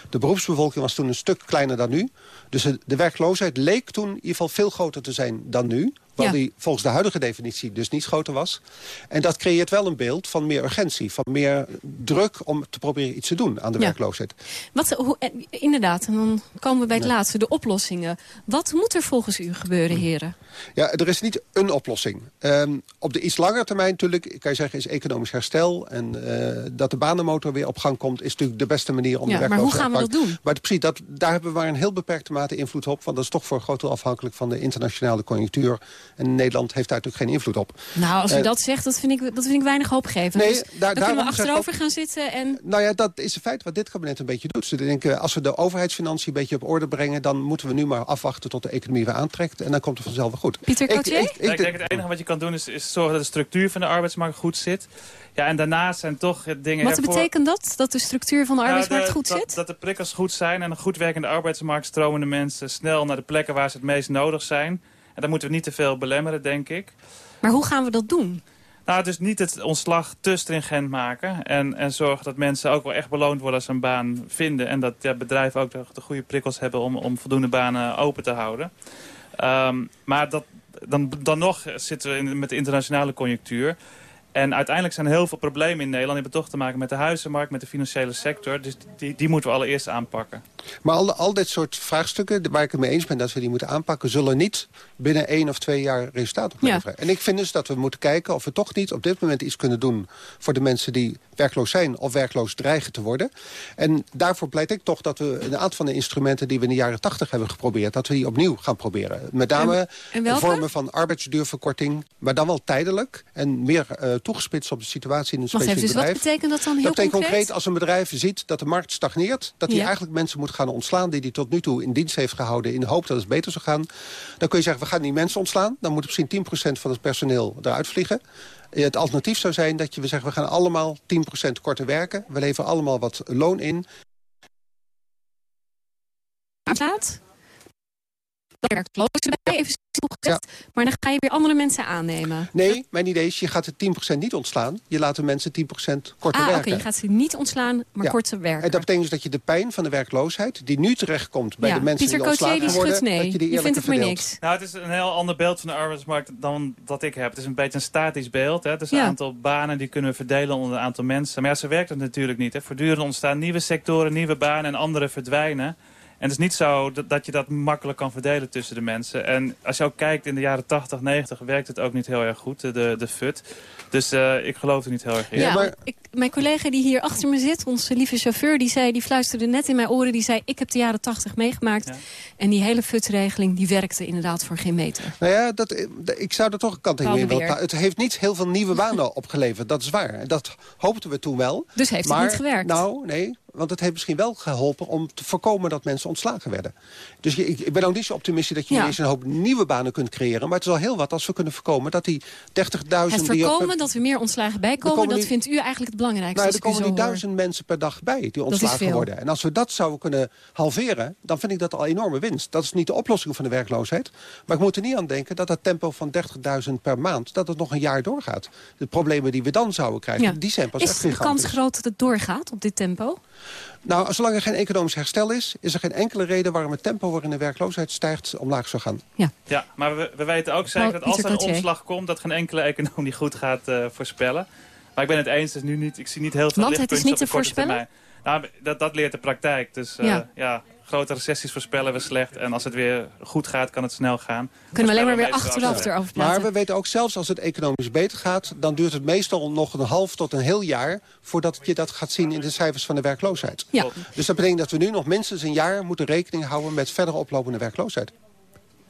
De beroepsbevolking was toen een stuk kleiner dan nu. Dus de werkloosheid leek toen in ieder geval veel groter te zijn dan nu. Ja. die volgens de huidige definitie dus niet groter was. En dat creëert wel een beeld van meer urgentie. Van meer druk om te proberen iets te doen aan de ja. werkloosheid. Wat, hoe, inderdaad, en dan komen we bij het nee. laatste. De oplossingen. Wat moet er volgens u gebeuren, heren? Ja, er is niet een oplossing. Um, op de iets langere termijn natuurlijk, kan je zeggen, is economisch herstel. En uh, dat de banenmotor weer op gang komt, is natuurlijk de beste manier om ja, de werkloosheid Maar hoe gaan we dat doen? Maar precies, dat, daar hebben we maar een heel beperkte mate invloed op. Want dat is toch voor een groot deel afhankelijk van de internationale conjunctuur. En Nederland heeft daar natuurlijk geen invloed op. Nou, als u uh, dat zegt, dat vind ik, dat vind ik weinig hoopgevend. Nee, dus daar, dan kunnen we achterover gaan zitten en... Nou ja, dat is het feit wat dit kabinet een beetje doet. Ze denken, als we de overheidsfinanciën een beetje op orde brengen... dan moeten we nu maar afwachten tot de economie weer aantrekt. En dan komt het vanzelf wel goed. Pieter? Ik, ik, ik, ik, denk het enige wat je kan doen is, is zorgen dat de structuur van de arbeidsmarkt goed zit. Ja, en daarnaast zijn toch dingen... Wat ervoor... betekent dat? Dat de structuur van de arbeidsmarkt nou, de, goed dat, zit? Dat de prikkels goed zijn en een goed werkende arbeidsmarkt... stromen de mensen snel naar de plekken waar ze het meest nodig zijn. En daar moeten we niet te veel belemmeren, denk ik. Maar hoe gaan we dat doen? Nou, dus niet het ontslag te stringent maken. En, en zorgen dat mensen ook wel echt beloond worden als ze een baan vinden. En dat ja, bedrijven ook de, de goede prikkels hebben om, om voldoende banen open te houden. Um, maar dat, dan, dan nog zitten we met de internationale conjunctuur. En uiteindelijk zijn er heel veel problemen in Nederland. Die hebben toch te maken met de huizenmarkt, met de financiële sector. Dus die, die moeten we allereerst aanpakken. Maar al, al dit soort vraagstukken waar ik het mee eens ben dat we die moeten aanpakken... zullen niet binnen één of twee jaar resultaat opleveren. En ik vind dus dat we moeten kijken of we toch niet op dit moment iets kunnen doen... voor de mensen die werkloos zijn of werkloos dreigen te worden. En daarvoor pleit ik toch dat we een aantal van de instrumenten... die we in de jaren tachtig hebben geprobeerd, dat we die opnieuw gaan proberen. Met name en, vormen van arbeidsduurverkorting, maar dan wel tijdelijk... en meer uh, toegespitst op de situatie in een specifiek dus bedrijf. wat betekent dat dan heel Dat betekent concreet? concreet als een bedrijf ziet dat de markt stagneert... dat hij Ja. eigenlijk mensen moet gaan ontslaan... die hij tot nu toe in dienst heeft gehouden... in de hoop dat het beter zou gaan. Dan kun je zeggen, we gaan die mensen ontslaan. Dan moet misschien 10% van het personeel eruit vliegen. Eh, Het alternatief zou zijn dat je we zeggen... we gaan allemaal 10% korter werken. We leveren allemaal wat loon in. Staat. Werklozen bij, even gezegd. Maar dan ga je weer andere mensen aannemen. Nee, mijn idee is, je gaat de 10% niet ontslaan. Je laat de mensen 10% korter Ah, oké, werken. je gaat ze niet ontslaan, maar Ja. korter werken. En dat betekent dus dat je de pijn van de werkloosheid... die nu terechtkomt bij Ja, de mensen Pieter die Cotier, ontslagen die worden... schudt nee. dat je die Je vindt het maar niks. Nou, het is een heel ander beeld van de arbeidsmarkt dan dat ik heb. Het is een beetje een statisch beeld. Hè. Het is Ja. een aantal banen die kunnen we verdelen onder een aantal mensen. Maar ja, zo werkt het natuurlijk niet. Hè. Voortdurend ontstaan nieuwe sectoren, nieuwe banen en andere verdwijnen. En het is niet zo dat, dat je dat makkelijk kan verdelen tussen de mensen. En als je ook kijkt in de jaren 80, 90 werkt het ook niet heel erg goed, de, de FUT. Dus eh, ik geloof er niet heel erg in. Ja, want ik, mijn collega die hier achter me zit, onze lieve chauffeur, die, zei, die fluisterde net in mijn oren. Die zei, ik heb de jaren tachtig meegemaakt. En die hele FUT-regeling, die werkte inderdaad voor geen meter. Nou ja, dat, eh, ik zou er toch een kant in willen. Het heeft niet heel veel nieuwe banen opgeleverd, dat is waar. En Dat hoopten we toen wel. Dus heeft het maar, niet gewerkt? Nou, nee, want het heeft misschien wel geholpen om te voorkomen dat mensen ontslagen werden. Dus je- ik, ik ben ook niet zo optimistisch dat je Ja. ineens een hoop nieuwe banen kunt creëren. Maar het is al heel wat als we kunnen voorkomen dat die 30.000... Het die voorkomen dat we meer ontslagen bijkomen, komen dat die- vindt u eigenlijk het belangrijkste. Nou, er komen hoor. duizend mensen per dag bij die is ontslagen worden. En als we dat zouden kunnen halveren, dan vind ik dat al enorme winst. Dat is niet de oplossing van de werkloosheid. Maar ik moet er niet aan denken dat dat tempo van 30.000 per maand... dat het nog een jaar doorgaat. De problemen die we dan zouden krijgen, Ja. die zijn pas Is echt de kans gigantisch. groot dat het doorgaat op dit tempo? Nou, zolang er geen economisch herstel is... is er geen enkele reden waarom het tempo waarin de werkloosheid stijgt omlaag zou gaan. Ja, maar we, we weten ook zeker dat als er een omslag komt... dat geen enkele economie goed gaat eh, voorspellen. Maar ik ben het eens, dus nu niet, ik zie niet heel veel Want het is niet op te de korte termijn. Nou, dat, dat leert de praktijk. Dus eh, Ja. ja. Grote recessies voorspellen we slecht. En als het weer goed gaat, kan het snel gaan. Kunnen we alleen maar weer achteraf erover Maar praten. we weten ook zelfs als het economisch beter gaat... dan duurt het meestal nog een half tot een heel jaar... voordat je dat gaat zien in de cijfers van de werkloosheid. Ja. Dus dat betekent dat we nu nog minstens een jaar moeten rekening houden... met verder oplopende werkloosheid.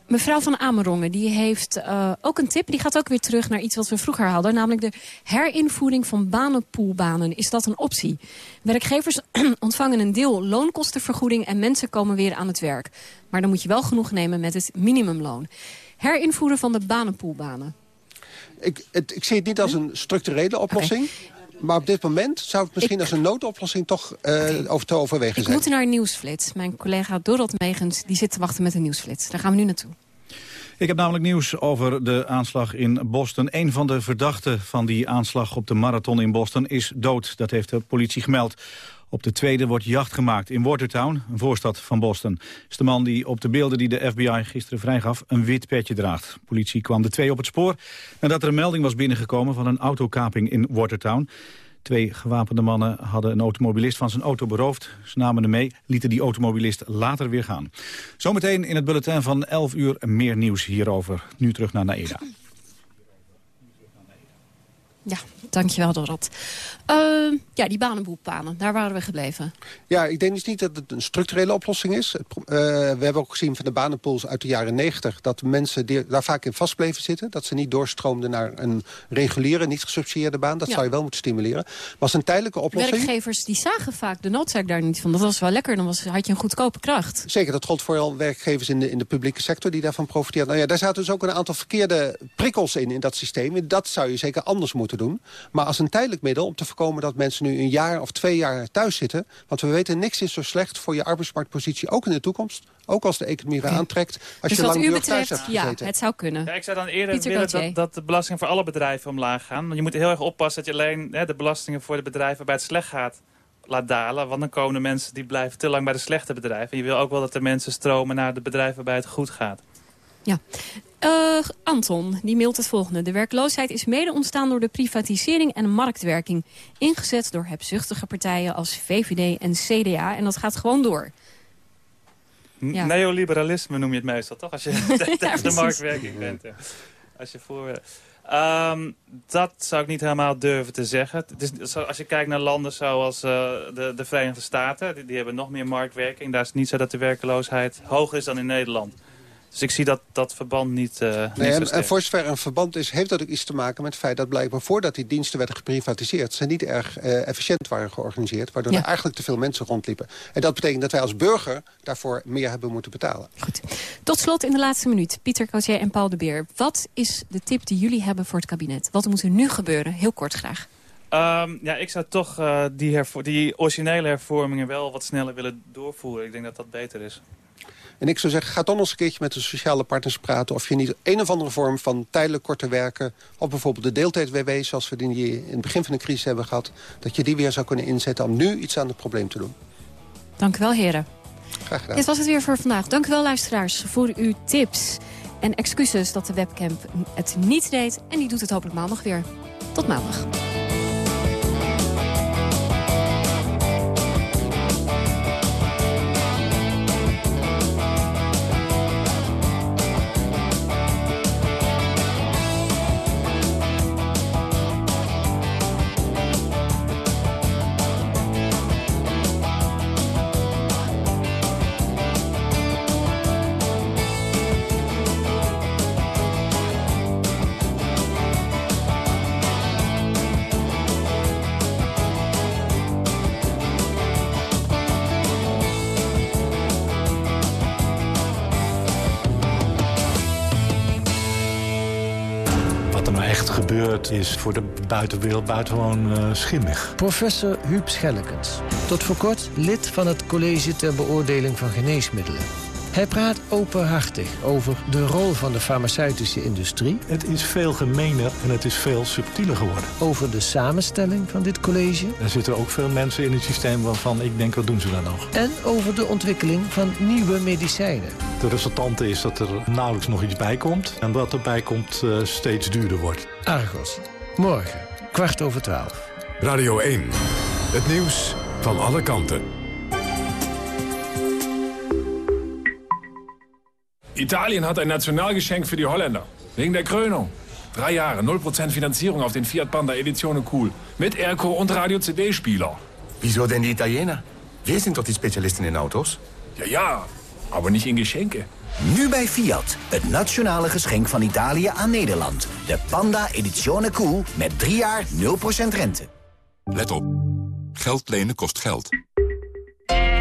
Mevrouw van Amerongen die heeft eh, ook een tip. Die gaat ook weer terug naar iets wat we vroeger hadden. Namelijk de herinvoering van banenpoolbanen. Is dat een optie? Werkgevers ontvangen een deel loonkostenvergoeding... en mensen komen weer aan het werk. Maar dan moet je wel genoeg nemen met het minimumloon. Herinvoeren van de banenpoolbanen. Ik, het, ik zie het niet als een structurele oplossing... Maar op dit moment zou het misschien als een noodoplossing toch eh, over te overwegen Ik zijn. moet naar een nieuwsflits. Mijn collega Dorot Megens die zit te wachten met een nieuwsflits. Daar gaan we nu naartoe. Ik heb namelijk nieuws over de aanslag in Boston. Een van de verdachten van die aanslag op de marathon in Boston is dood. Dat heeft de politie gemeld. Op de tweede wordt jacht gemaakt in Watertown, een voorstad van Boston. Is de man die op de beelden die de FBI gisteren vrijgaf een wit petje draagt. Politie kwam de twee op het spoor nadat er een melding was binnengekomen van een autokaping in Watertown. Twee gewapende mannen hadden een automobilist van zijn auto beroofd. Ze namen hem mee, lieten die automobilist later weer gaan. Zometeen in het bulletin van 11 uur meer nieuws hierover. Nu terug naar Naeda. Ja, dankjewel Dorot. Eh, ja, die banenboekpanen, daar waren we gebleven. Ja, ik denk dus niet dat het een structurele oplossing is. Het eh, we hebben ook gezien van de banenpools uit de jaren 90... dat mensen die daar vaak in vast bleven zitten. Dat ze niet doorstroomden naar een reguliere, niet gesubsidieerde baan. Dat Ja. zou je wel moeten stimuleren. Maar als een tijdelijke oplossing... Werkgevers die zagen vaak de noodzaak daar niet van. Dat was wel lekker, dan was, had je een goedkope kracht. Zeker, dat gold vooral werkgevers in de, in de publieke sector die daarvan profiteerden. Nou ja, daar zaten dus ook een aantal verkeerde prikkels in, in dat systeem. Dat zou je zeker anders moeten doen. Maar als een tijdelijk middel om te voorkomen dat mensen nu een jaar of twee jaar thuis zitten. Want we weten, niks is zo slecht voor je arbeidsmarktpositie, ook in de toekomst. Ook als de economie weer aantrekt. Als dus je wat u langdurig thuis betreft, hebt ja, het zou kunnen. Ja, ik zou dan eerder Pieter willen dat, dat de belasting voor alle bedrijven omlaag gaan. Want je moet heel erg oppassen dat je alleen hè, de belastingen voor de bedrijven waarbij het slecht gaat laat dalen. Want dan komen de mensen die blijven te lang bij de slechte bedrijven. En je wil ook wel dat de mensen stromen naar de bedrijven waarbij het goed gaat. Ja. Uh, Anton, die mailt het volgende. De werkloosheid is mede ontstaan door de privatisering en marktwerking. Ingezet door hebzuchtige partijen als VVD en CDA. En dat gaat gewoon door. Ja. Neoliberalisme noem je het meestal, toch? Als je tegen de marktwerking bent. Als je voor... Um, dat zou ik niet helemaal durven te zeggen. Dus als je kijkt naar landen zoals uh, de, de Verenigde Staten... Die, die, hebben nog meer marktwerking. Daar is het niet zo dat de werkeloosheid hoger is dan in Nederland. Dus ik zie dat, dat verband niet, uh, nee, niet en, voor zover een verband is, heeft dat ook iets te maken met het feit dat blijkbaar voordat die diensten werden geprivatiseerd, ze niet erg uh, efficiënt waren georganiseerd, waardoor er eigenlijk te veel mensen rondliepen. En dat betekent dat wij als burger daarvoor meer hebben moeten betalen. Goed. Tot slot in de laatste minuut, Pieter Cotier en Paul de Beer. Wat is de tip die jullie hebben voor het kabinet? Wat moet er nu gebeuren? Heel kort graag. Um, ja, ik zou toch uh, die, die originele hervormingen wel wat sneller willen doorvoeren. Ik denk dat dat beter is. En ik zou zeggen, ga dan eens een keertje met de sociale partners praten... of je niet een of andere vorm van tijdelijk korte werken... of bijvoorbeeld de deeltijd-WW, zoals we die in het begin van de crisis hebben gehad... dat je die weer zou kunnen inzetten om nu iets aan het probleem te doen. Dank u wel, heren. Graag gedaan. Dit was het weer voor vandaag. Dank u wel, luisteraars, voor uw tips. En excuses dat de webcam het niet deed. En die doet het hopelijk maandag weer. Tot maandag. Is voor de buitenwereld buitengewoon uh, schimmig. Professor Huub Schellekens. Tot voor kort lid van het College ter Beoordeling van Geneesmiddelen. Hij praat openhartig over de rol van de farmaceutische industrie. Het is veel gemener en het is veel subtieler geworden. Over de samenstelling van dit college. Er zitten ook veel mensen in het systeem waarvan ik denk, wat doen ze dan nog? En over de ontwikkeling van nieuwe medicijnen. De resultante is dat er nauwelijks nog iets bij komt. En wat erbij komt uh, steeds duurder wordt. Argos. Morgen, kwart over twaalf. Radio 1. Het nieuws van alle kanten. Italien hat ein Nationalgeschenk für die Holländer. Wegen der Krönung. Drei Jahre, 0% Finanzierung auf den Fiat Panda Edizione Cool. Mit Airco und Radio-CD-Spieler. Wieso denn die Italiener? Wir sind doch die Spezialisten in Autos. Ja, ja, aber nicht in Geschenke. Nu bij Fiat, het nationale geschenk van Italië aan Nederland. De Panda Edizione Cool met 3 jaar 0% rente. Let op. Geld lenen kost geld.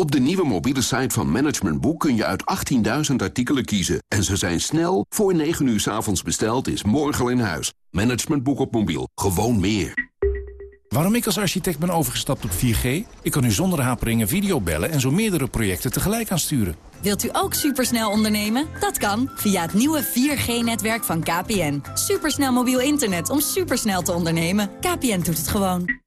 Op de nieuwe mobiele site van Management Boek kun je uit 18.000 artikelen kiezen. En ze zijn snel, voor 9 uur s avonds besteld, is morgen al in huis. Management Boek op mobiel, gewoon meer. Waarom ik als architect ben overgestapt op 4G? Ik kan nu zonder haperingen videobellen en zo meerdere projecten tegelijk aansturen. Wilt u ook supersnel ondernemen? Dat kan via het nieuwe 4G-netwerk van KPN. Supersnel mobiel internet om supersnel te ondernemen. KPN doet het gewoon.